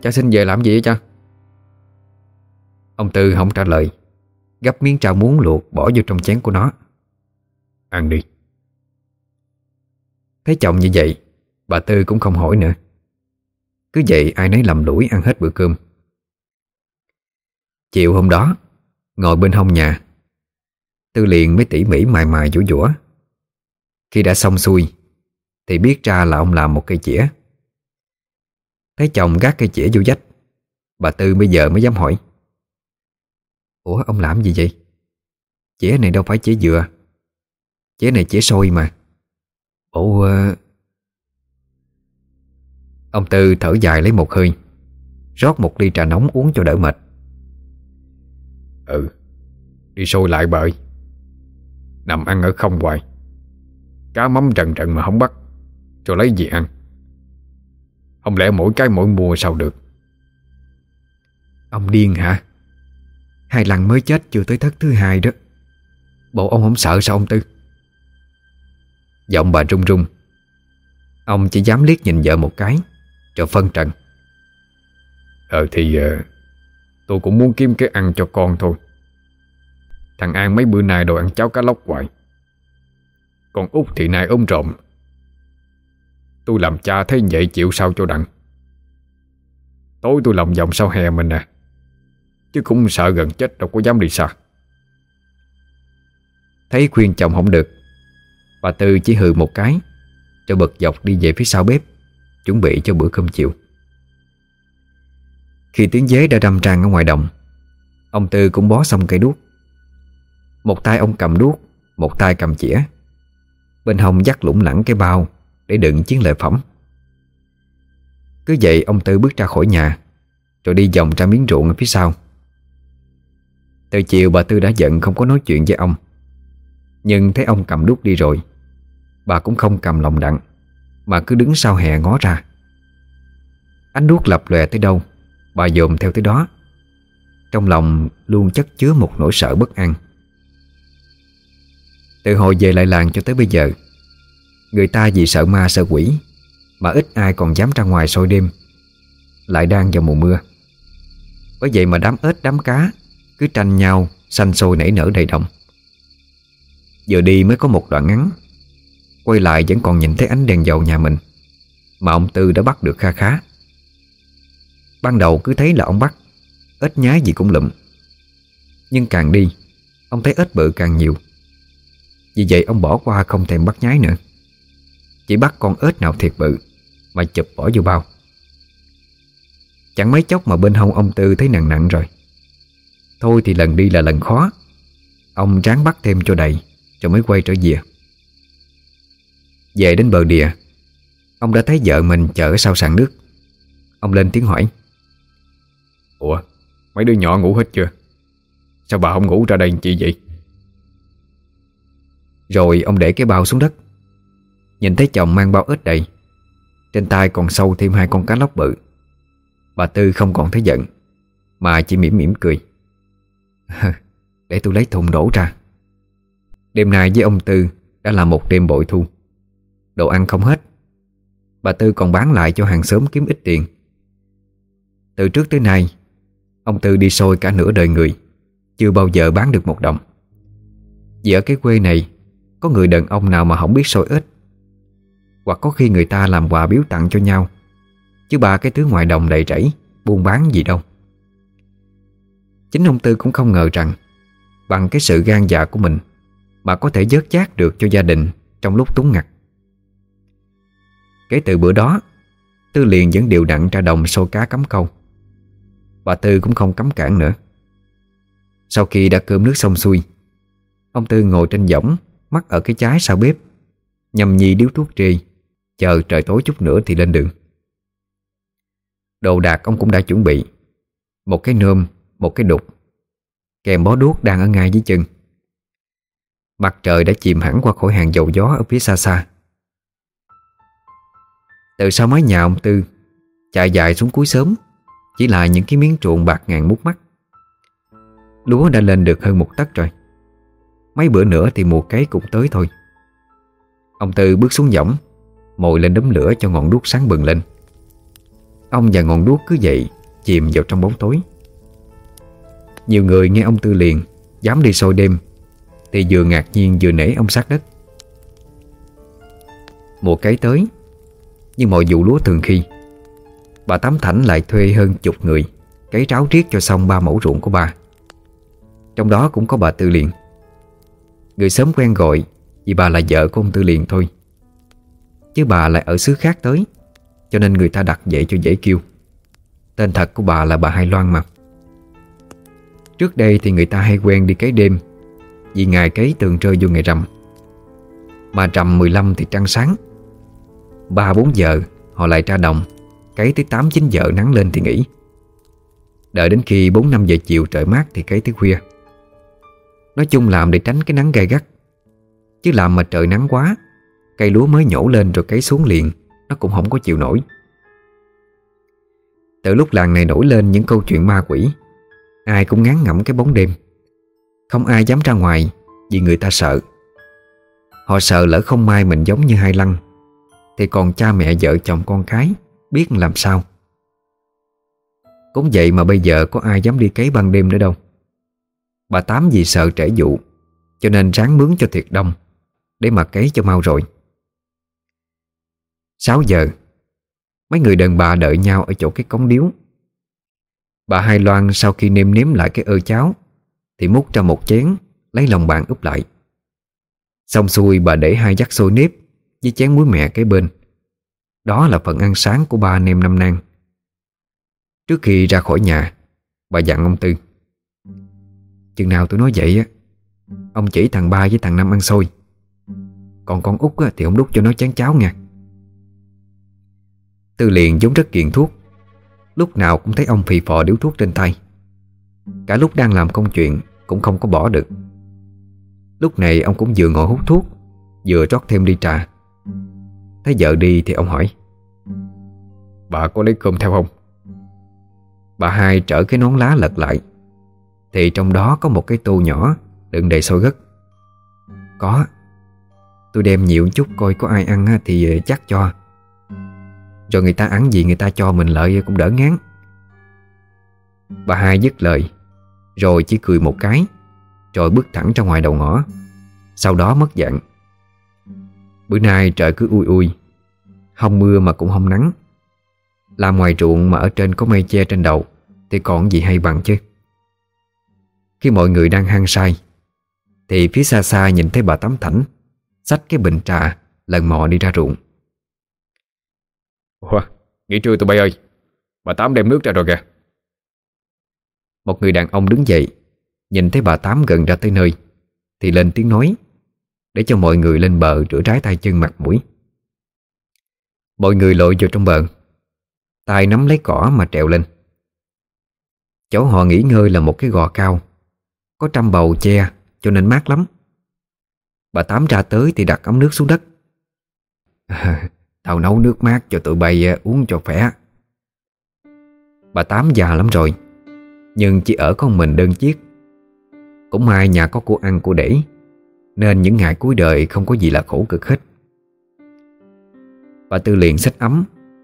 Speaker 1: cha xin về làm gì vậy cha? Ông Tư không trả lời. Gấp miếng trà muống luộc bỏ vô trong chén của nó. Ăn đi. Thấy chồng như vậy, Bà Tư cũng không hỏi nữa. Cứ vậy ai nấy lầm lũi ăn hết bữa cơm. Chiều hôm đó, Ngồi bên hông nhà, Tư liền mới tỉ mỉ mài mài vũ dũa Khi đã xong xuôi, Thì biết ra là ông làm một cây chĩa. Thấy chồng gác cây chĩa vô dách Bà Tư bây giờ mới dám hỏi. Ủa, ông làm gì vậy? Chĩa này đâu phải chĩa dừa. Chĩa này chĩa sôi mà. Bộ uh... Ông Tư thở dài lấy một hơi, Rót một ly trà nóng uống cho đỡ mệt. Ừ Đi sôi lại bợi Nằm ăn ở không hoài. Cá mắm trần trần mà không bắt. Cho lấy gì ăn? Không lẽ mỗi cái mỗi mùa sao được? Ông điên hả? Hai lần mới chết chưa tới thất thứ hai đó. Bộ ông không sợ sao ông Tư? Giọng bà run run. Ông chỉ dám liếc nhìn vợ một cái Cho phân trần.
Speaker 2: Ờ thì uh, Tôi cũng muốn kiếm cái ăn cho con thôi. Thằng An mấy bữa nay đồ ăn cháo cá lóc hoài. Còn út thì nay ôm rộm. Tôi làm cha thấy vậy chịu sao cho đặng. Tối tôi lòng vòng sau hè mình nè Chứ cũng sợ gần chết đâu có dám đi xa.
Speaker 1: Thấy khuyên chồng không được, Bà Tư chỉ hừ một cái Cho bật dọc đi về phía sau bếp, Chuẩn bị cho bữa cơm chiều. Khi tiếng dế đã đâm trang ở ngoài đồng, Ông Tư cũng bó xong cây đuốc. Một tay ông cầm đuốc, Một tay cầm chĩa. Bên hông dắt lủng lẳng cái bao để đựng chiến lợi phẩm. Cứ vậy, ông Tư bước ra khỏi nhà, Rồi đi vòng ra miếng ruộng ở phía sau. Từ chiều, bà Tư đã giận không có nói chuyện với ông. Nhưng thấy ông cầm đuốc đi rồi, Bà cũng không cầm lòng đặng, Mà cứ đứng sau hè ngó ra. Ánh đuốc lập lòe tới đâu, Bà dồn theo tới đó. Trong lòng luôn chất chứa một nỗi sợ bất an. Từ hồi về lại làng cho tới bây giờ Người ta vì sợ ma sợ quỷ, Mà ít ai còn dám ra ngoài sôi đêm. Lại đang vào mùa mưa. Bởi vậy mà đám ếch, đám cá Cứ tranh nhau Xanh sôi nảy nở đầy đồng Giờ đi mới có một đoạn ngắn, Quay lại vẫn còn nhìn thấy ánh đèn dầu nhà mình, Mà ông Tư đã bắt được kha khá. Ban đầu cứ thấy là ông bắt, Ếch nhái gì cũng lụm. Nhưng càng đi, Ông thấy ếch bự càng nhiều. Vì vậy ông bỏ qua không thèm bắt nhái nữa. Chỉ bắt con ếch nào thiệt bự Mà chụp bỏ vô bao. Chẳng mấy chốc mà bên hông ông Tư thấy nặng nặng rồi. Thôi thì lần đi là lần khó. Ông ráng bắt thêm cho đầy Rồi mới quay trở về. Về đến bờ đìa Ông đã thấy vợ mình chở sau sàn nước. Ông lên tiếng hỏi.
Speaker 2: Ủa mấy đứa nhỏ ngủ hết chưa? Sao bà không ngủ ra đây chị vậy?
Speaker 1: Rồi ông để cái bao xuống đất Nhìn thấy chồng mang bao ếch đầy, Trên tay còn sâu thêm hai con cá lóc bự. Bà Tư không còn thấy giận, Mà chỉ mỉm mỉm cười. Để tôi lấy thùng đổ ra. Đêm nay với ông Tư Đã là một đêm bội thu. Đồ ăn không hết. Bà Tư còn bán lại cho hàng xóm kiếm ít tiền. Từ trước tới nay, Ông Tư đi xôi cả nửa đời người, Chưa bao giờ bán được một đồng. Vì ở cái quê này, Có người đàn ông nào mà không biết sôi ít hoặc có khi người ta làm quà biếu tặng cho nhau. Chứ ba cái thứ ngoài đồng đầy rẫy, Buôn bán gì đâu. Chính ông Tư cũng không ngờ rằng, Bằng cái sự gan dạ của mình, Mà có thể dớt chát được cho gia đình Trong lúc túng ngặt. Kể từ bữa đó, Tư liền vẫn đều đặn ra đồng xô cá cắm câu. Bà Tư cũng không cấm cản nữa. Sau khi đã cơm nước xong xuôi, Ông Tư ngồi trên võng, Mắt ở cái trái sau bếp nhầm nhi điếu thuốc trì Chờ trời tối chút nữa thì lên đường. Đồ đạc ông cũng đã chuẩn bị. Một cái nơm Một cái đục. Kèm bó đuốc đang ở ngay dưới chân. Mặt trời đã chìm hẳn qua khỏi hàng dầu gió Ở phía xa xa. Từ sau mái nhà ông Tư, Chạy dài xuống cuối sớm chỉ là những cái miếng chuồng bạc ngàn mút mắt. Lúa đã lên được hơn một tấc rồi. Mấy bữa nữa thì mùa cấy cũng tới thôi. Ông Tư bước xuống võng. Mồi lên đống lửa cho ngọn đuốc sáng bừng lên. Ông và ngọn đuốc cứ vậy Chìm vào trong bóng tối. Nhiều người nghe ông Tư liền, Dám đi sôi đêm, Thì vừa ngạc nhiên vừa nể ông sát đất. Mùa cấy tới, Nhưng mọi vụ lúa thường khi, Bà Tám Thảnh lại thuê hơn chục người Cấy ráo riết cho xong ba mẫu ruộng của bà. Trong đó cũng có bà Tư Liền. Người sớm quen gọi Vì bà là vợ của ông Tư Liền thôi. Chứ bà lại ở xứ khác tới, Cho nên người ta đặt vậy cho dễ kêu. Tên thật của bà là bà Hai Loan mà. Trước đây thì người ta hay quen đi cấy đêm, Vì ngày cấy tường rơi vô ngày rằm. Mà rằm 15 thì trăng sáng. 3-4 giờ, họ lại ra đồng. Cấy tới 8-9 giờ nắng lên thì nghỉ. Đợi đến khi 4-5 giờ chiều trời mát thì cấy tới khuya. Nói chung làm để tránh cái nắng gai gắt. Chứ làm mà trời nắng quá Cây lúa mới nhổ lên rồi cấy xuống liền, Nó cũng không có chịu nổi. Từ lúc làng này nổi lên những câu chuyện ma quỷ, Ai cũng ngán ngẩm cái bóng đêm. Không ai dám ra ngoài Vì người ta sợ. Họ sợ lỡ không may mình giống như hai lăng, Thì còn cha mẹ vợ chồng con cái Biết làm sao. Cũng vậy mà bây giờ có ai dám đi cấy ban đêm nữa đâu. Bà Tám vì sợ trễ dụ Cho nên ráng mướn cho thiệt đông Để mà cấy cho mau rồi. 6 giờ Mấy người đàn bà đợi nhau ở chỗ cái cống điếu. Bà Hai Loan sau khi nêm nếm lại cái ơ cháo Thì múc ra một chén Lấy lòng bàn úp lại. Xong xuôi bà để hai dắt xôi nếp Với chén muối mẹ kế bên. Đó là phần ăn sáng của ba anh em năm nang. Trước khi ra khỏi nhà Bà dặn ông Tư. Chừng nào tôi nói vậy á Ông chỉ thằng ba với thằng năm ăn xôi. Còn con út á, thì ông đút cho nó chén cháo nha Tư liền giống rất kiện thuốc. Lúc nào cũng thấy ông phì phò điếu thuốc trên tay. Cả lúc đang làm công chuyện Cũng không có bỏ được. Lúc này ông cũng vừa ngồi hút thuốc, Vừa rót thêm ly trà. Thấy vợ đi thì ông hỏi, Bà có lấy cơm theo không? Bà hai trở cái nón lá lật lại. Thì trong đó có một cái tô nhỏ Đựng đầy sôi gất Có, Tôi đem nhiều chút coi có ai ăn thì chắc cho. Rồi người ta ăn gì người ta cho mình lợi cũng đỡ ngán. Bà hai dứt lời, Rồi chỉ cười một cái, Rồi bước thẳng ra ngoài đầu ngõ. Sau đó mất dạng. Bữa nay trời cứ ui ui, Không mưa mà cũng không nắng. Làm ngoài ruộng mà ở trên có mây che trên đầu, Thì còn gì hay bằng chứ. Khi mọi người đang hăng say, Thì phía xa xa nhìn thấy bà Tắm Thảnh Xách cái bình trà Lần mò đi ra ruộng.
Speaker 2: Ủa, nghỉ trưa tụi bay ơi. Bà Tám đem nước ra rồi kìa.
Speaker 1: Một người đàn ông đứng dậy Nhìn thấy bà Tám gần ra tới nơi Thì lên tiếng nói Để cho mọi người lên bờ rửa trái tay chân mặt mũi. Mọi người lội vào trong bờ tay nắm lấy cỏ mà trèo lên. Chỗ họ nghỉ ngơi là một cái gò cao Có trăm bầu che cho nên mát lắm. Bà Tám ra tới thì đặt ống nước xuống đất. à, Tao nấu nước mát cho tụi bay uống cho khỏe. Bà Tám già lắm rồi, Nhưng chỉ ở con mình đơn chiếc. Cũng may nhà có của ăn của để, Nên những ngày cuối đời không có gì là khổ cực hết. Bà Tư liền xách ấm,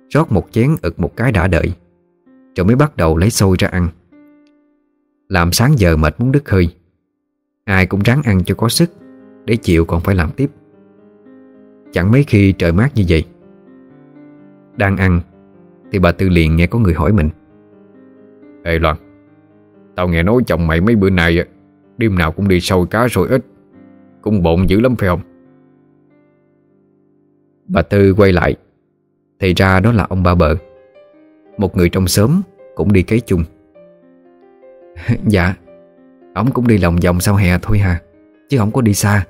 Speaker 1: Rót một chén ực một cái đã đợi, Rồi mới bắt đầu lấy xôi ra ăn. Làm sáng giờ mệt muốn đứt hơi, Ai cũng ráng ăn cho có sức, Để chịu còn phải làm tiếp. Chẳng mấy khi trời mát như vậy. Đang ăn Thì bà Tư liền nghe có người hỏi mình.
Speaker 2: Ê Loan Tao nghe nói chồng mày mấy bữa nay Đêm nào cũng đi sâu cá rồi ít Cũng bộn dữ lắm phải không?
Speaker 1: Bà Tư quay lại Thì ra đó là ông Ba Bờ. Một người trong xóm Cũng đi cấy chung. Dạ Ông cũng đi lòng vòng sau hè thôi hà Chứ không có đi xa.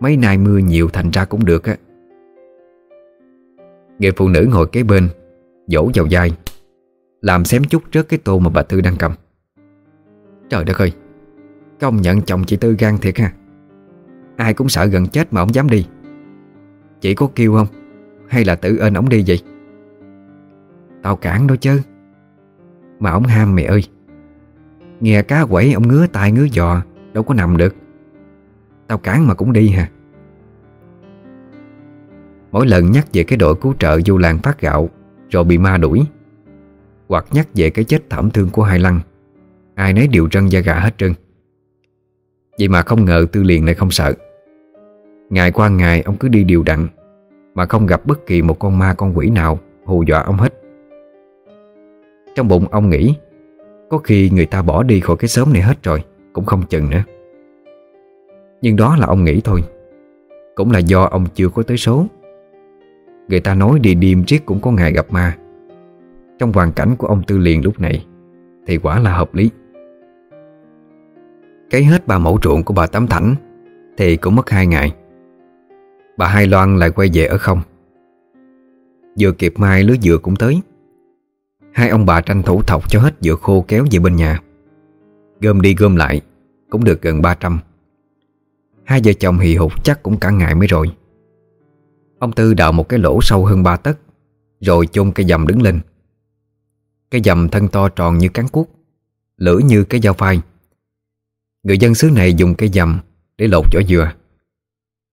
Speaker 1: Mấy nay mưa nhiều thành ra cũng được á Người phụ nữ ngồi kế bên Dỗ vào vai, Làm xém chút rớt cái tô mà bà Tư đang cầm. Trời đất ơi, Công nhận chồng chị Tư gan thiệt ha. Ai cũng sợ gần chết mà ông dám đi. Chị có kêu không? Hay là tự ơn ổng đi vậy? Tao cản đó chứ. Mà ổng ham mẹ ơi. Nghe cá quẩy ông ngứa tai ngứa giò, Đâu có nằm được. Tao cản mà cũng đi hả Mỗi lần nhắc về cái đội cứu trợ du làng phát gạo, Rồi bị ma đuổi. Hoặc nhắc về cái chết thảm thương của Hai Lăng, Ai nấy đều răng da gà hết trơn. Vậy mà không ngờ Tư Liền lại không sợ. Ngày qua ngày, ông cứ đi điều đặn, Mà không gặp bất kỳ một con ma, con quỷ nào Hù dọa ông hết. Trong bụng ông nghĩ, Có khi người ta bỏ đi khỏi cái xóm này hết rồi, Cũng không chừng nữa. Nhưng đó là ông nghĩ thôi, Cũng là do ông chưa có tới số. Người ta nói đi đêm riết cũng có ngày gặp ma. Trong hoàn cảnh của ông Tư Liền lúc này, Thì quả là hợp lý. Cấy hết ba mẫu ruộng của bà Tám Thảnh, Thì cũng mất hai ngày. Bà Hai Loan lại quay về ở không. Vừa kịp mai lứa dừa cũng tới. Hai ông bà tranh thủ thọc cho hết dừa khô kéo về bên nhà. Gom đi gom lại, Cũng được gần 300 Hai vợ chồng hì hục chắc cũng cả ngày mới rồi. Ông Tư đào một cái lỗ sâu hơn ba tấc, Rồi chôn cây dầm đứng lên. Cây dầm thân to tròn như cán cuốc Lưỡi như cái dao phai. Người dân xứ này dùng cây dầm Để lột vỏ dừa.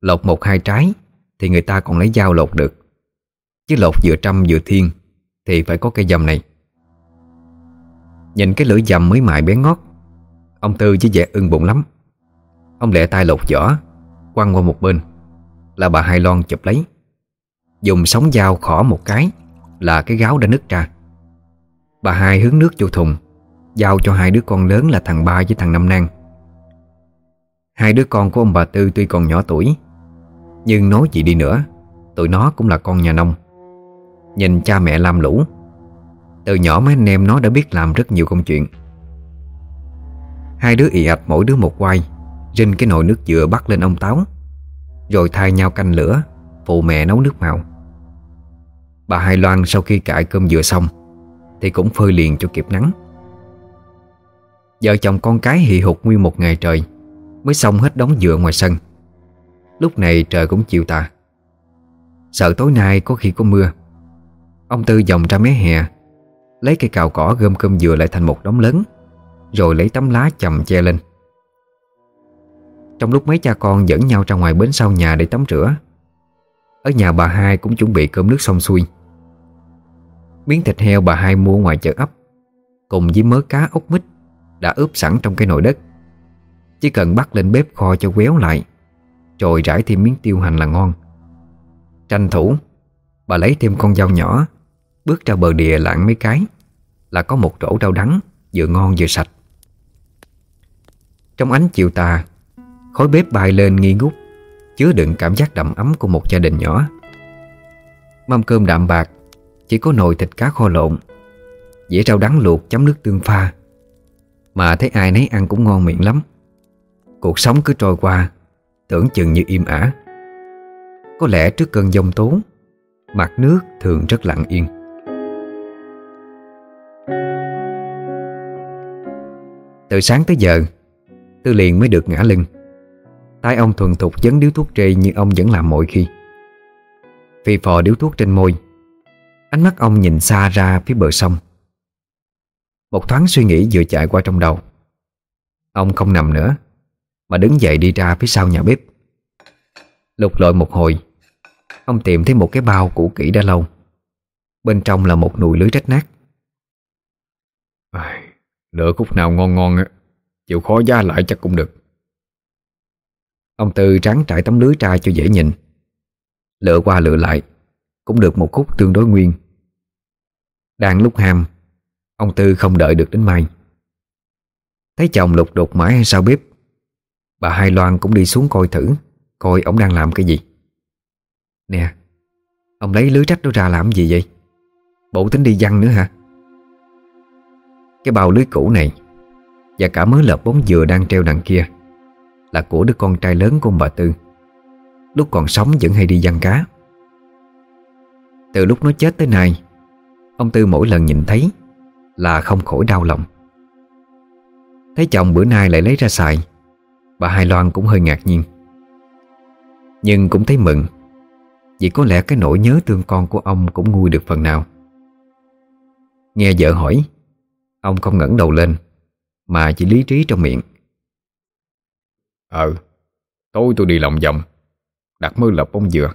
Speaker 1: Lột một hai trái Thì người ta còn lấy dao lột được. Chứ lột dừa trăm dừa thiên Thì phải có cây dầm này. Nhìn cái lưỡi dầm mới mại bé ngót, Ông Tư chỉ vẻ ưng bụng lắm. Ông lẹ tay lột vỏ, Quăng qua một bên, Là bà Hai Loan chụp lấy. Dùng sóng dao khỏ một cái Là cái gáo đã nứt ra. Bà hai hướng nước vô thùng, Giao cho hai đứa con lớn là thằng ba với thằng Năm Nang. Hai đứa con của ông bà Tư tuy còn nhỏ tuổi, Nhưng nói gì đi nữa, Tụi nó cũng là con nhà nông. Nhìn cha mẹ làm lũ, Từ nhỏ mấy anh em nó đã biết làm rất nhiều công chuyện. Hai đứa ị ạch mỗi đứa một quay Rinh cái nồi nước dừa bắt lên ông táo, Rồi thay nhau canh lửa, Phụ mẹ nấu nước màu. Bà Hai Loan sau khi cải cơm dừa xong Thì cũng phơi liền cho kịp nắng. Vợ chồng con cái hì hụt nguyên một ngày trời Mới xong hết đóng dừa ngoài sân. Lúc này trời cũng chiều tà. Sợ tối nay có khi có mưa. Ông Tư dòng ra mé hè, Lấy cây cào cỏ gom cơm dừa lại thành một đống lớn, Rồi lấy tấm lá chầm che lên. Trong lúc mấy cha con dẫn nhau ra ngoài bến sau nhà để tắm rửa ở nhà bà hai cũng chuẩn bị cơm nước xong xuôi. Miếng thịt heo bà hai mua ngoài chợ ấp, Cùng với mớ cá ốc mít Đã ướp sẵn trong cái nồi đất. Chỉ cần bắt lên bếp kho cho quéo lại, Rồi rải thêm miếng tiêu hành là ngon. Tranh thủ, Bà lấy thêm con dao nhỏ, Bước ra bờ đìa lạng mấy cái, Là có một rổ rau đắng, Vừa ngon vừa sạch. Trong ánh chiều tà, Khói bếp bay lên nghi ngút. Chứa đựng cảm giác đậm ấm của một gia đình nhỏ. Mâm cơm đạm bạc, Chỉ có nồi thịt cá kho lộn, Dĩa rau đắng luộc chấm nước tương pha. Mà thấy ai nấy ăn cũng ngon miệng lắm. Cuộc sống cứ trôi qua, Tưởng chừng như im ả. Có lẽ trước cơn giông tố, Mặt nước thường rất lặng yên. Từ sáng tới giờ, Tư liền mới được ngã lưng tay ông thuần thục dấn điếu thuốc trì Như ông vẫn làm mọi khi. Phi phò điếu thuốc trên môi. Ánh mắt ông nhìn xa ra phía bờ sông. Một thoáng suy nghĩ vừa chạy qua trong đầu. Ông không nằm nữa Mà đứng dậy đi ra phía sau nhà bếp. Lục lội một hồi Ông tìm thấy một cái bao cũ kỹ đã lâu. Bên trong là một nùi lưới rách nát.
Speaker 2: À, Lựa khúc nào ngon ngon á Chịu khó giá lại chắc cũng được.
Speaker 1: Ông Tư trắng trải tấm lưới ra cho dễ nhìn. Lựa qua lựa lại, Cũng được một khúc tương đối nguyên. Đang lúc ham, Ông Tư không đợi được đến mai. Thấy chồng lục đục mãi hay sao bếp, Bà Hai Loan cũng đi xuống coi thử, Coi ông đang làm cái gì. Nè, Ông lấy lưới trách đó ra làm gì vậy? Bộ tính đi văn nữa hả? Cái bao lưới cũ này, Và cả mớ lợp bóng dừa đang treo đằng kia là của đứa con trai lớn của ông bà Tư. Lúc còn sống vẫn hay đi giăng cá. Từ lúc nó chết tới nay, Ông Tư mỗi lần nhìn thấy Là không khỏi đau lòng. Thấy chồng bữa nay lại lấy ra xài, Bà Hai Loan cũng hơi ngạc nhiên. Nhưng cũng thấy mừng, Vì có lẽ cái nỗi nhớ thương con của ông Cũng nguôi được phần nào. Nghe vợ hỏi, Ông không ngẩng đầu lên, Mà chỉ lý trí trong miệng.
Speaker 2: Ờ Tối tôi đi lòng vòng. Đặt mơ lọc bông dừa.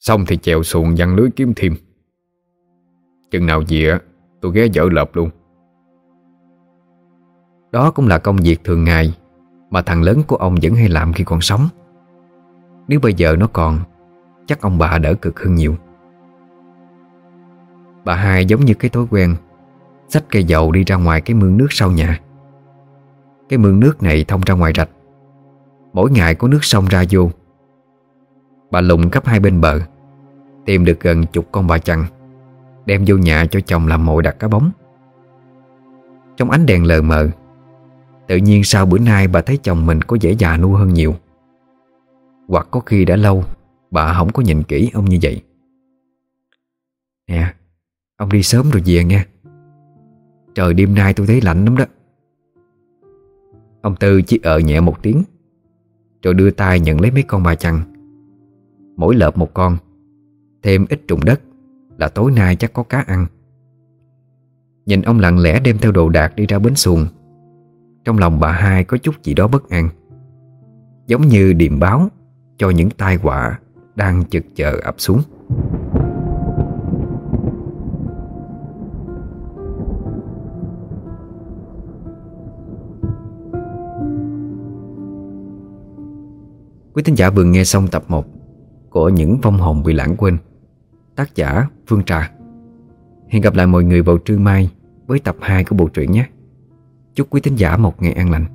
Speaker 2: Xong thì chèo xuồng văng lưới kiếm thêm. Chừng nào về Tôi ghé dở lợp luôn.
Speaker 1: Đó cũng là công việc thường ngày Mà thằng lớn của ông vẫn hay làm khi còn sống. Nếu bây giờ nó còn, Chắc ông bà đỡ cực hơn nhiều. Bà hai giống như cái thói quen, Xách cây dầu đi ra ngoài cái mương nước sau nhà. Cái mương nước này thông ra ngoài rạch. Mỗi ngày có nước sông ra vô. Bà lùng khắp hai bên bờ, Tìm được gần chục con bà chằn Đem vô nhà cho chồng làm mồi đặt cá bóng. Trong ánh đèn lờ mờ, Tự nhiên sau bữa nay bà thấy chồng mình có vẻ già nua hơn nhiều. Hoặc có khi đã lâu, Bà không có nhìn kỹ ông như vậy. Nè, Ông đi sớm rồi về nghe. Trời đêm nay tôi thấy lạnh lắm đó. Ông Tư chỉ ở nhẹ một tiếng. Rồi đưa tay nhận lấy mấy con bà chăn, Mỗi lợp một con Thêm ít trùng đất Là tối nay chắc có cá ăn. Nhìn ông lặng lẽ đem theo đồ đạc đi ra bến xuồng. Trong lòng bà hai có chút gì đó bất an. Giống như điềm báo Cho những tai họa Đang chực chờ ập xuống. Quý tín giả vừa nghe xong tập 1 Của những phong hồn bị lãng quên, Tác giả Phương Trà. Hẹn gặp lại mọi người vào trưa mai Với tập 2 của bộ truyện nhé. Chúc quý tín giả một ngày an lành.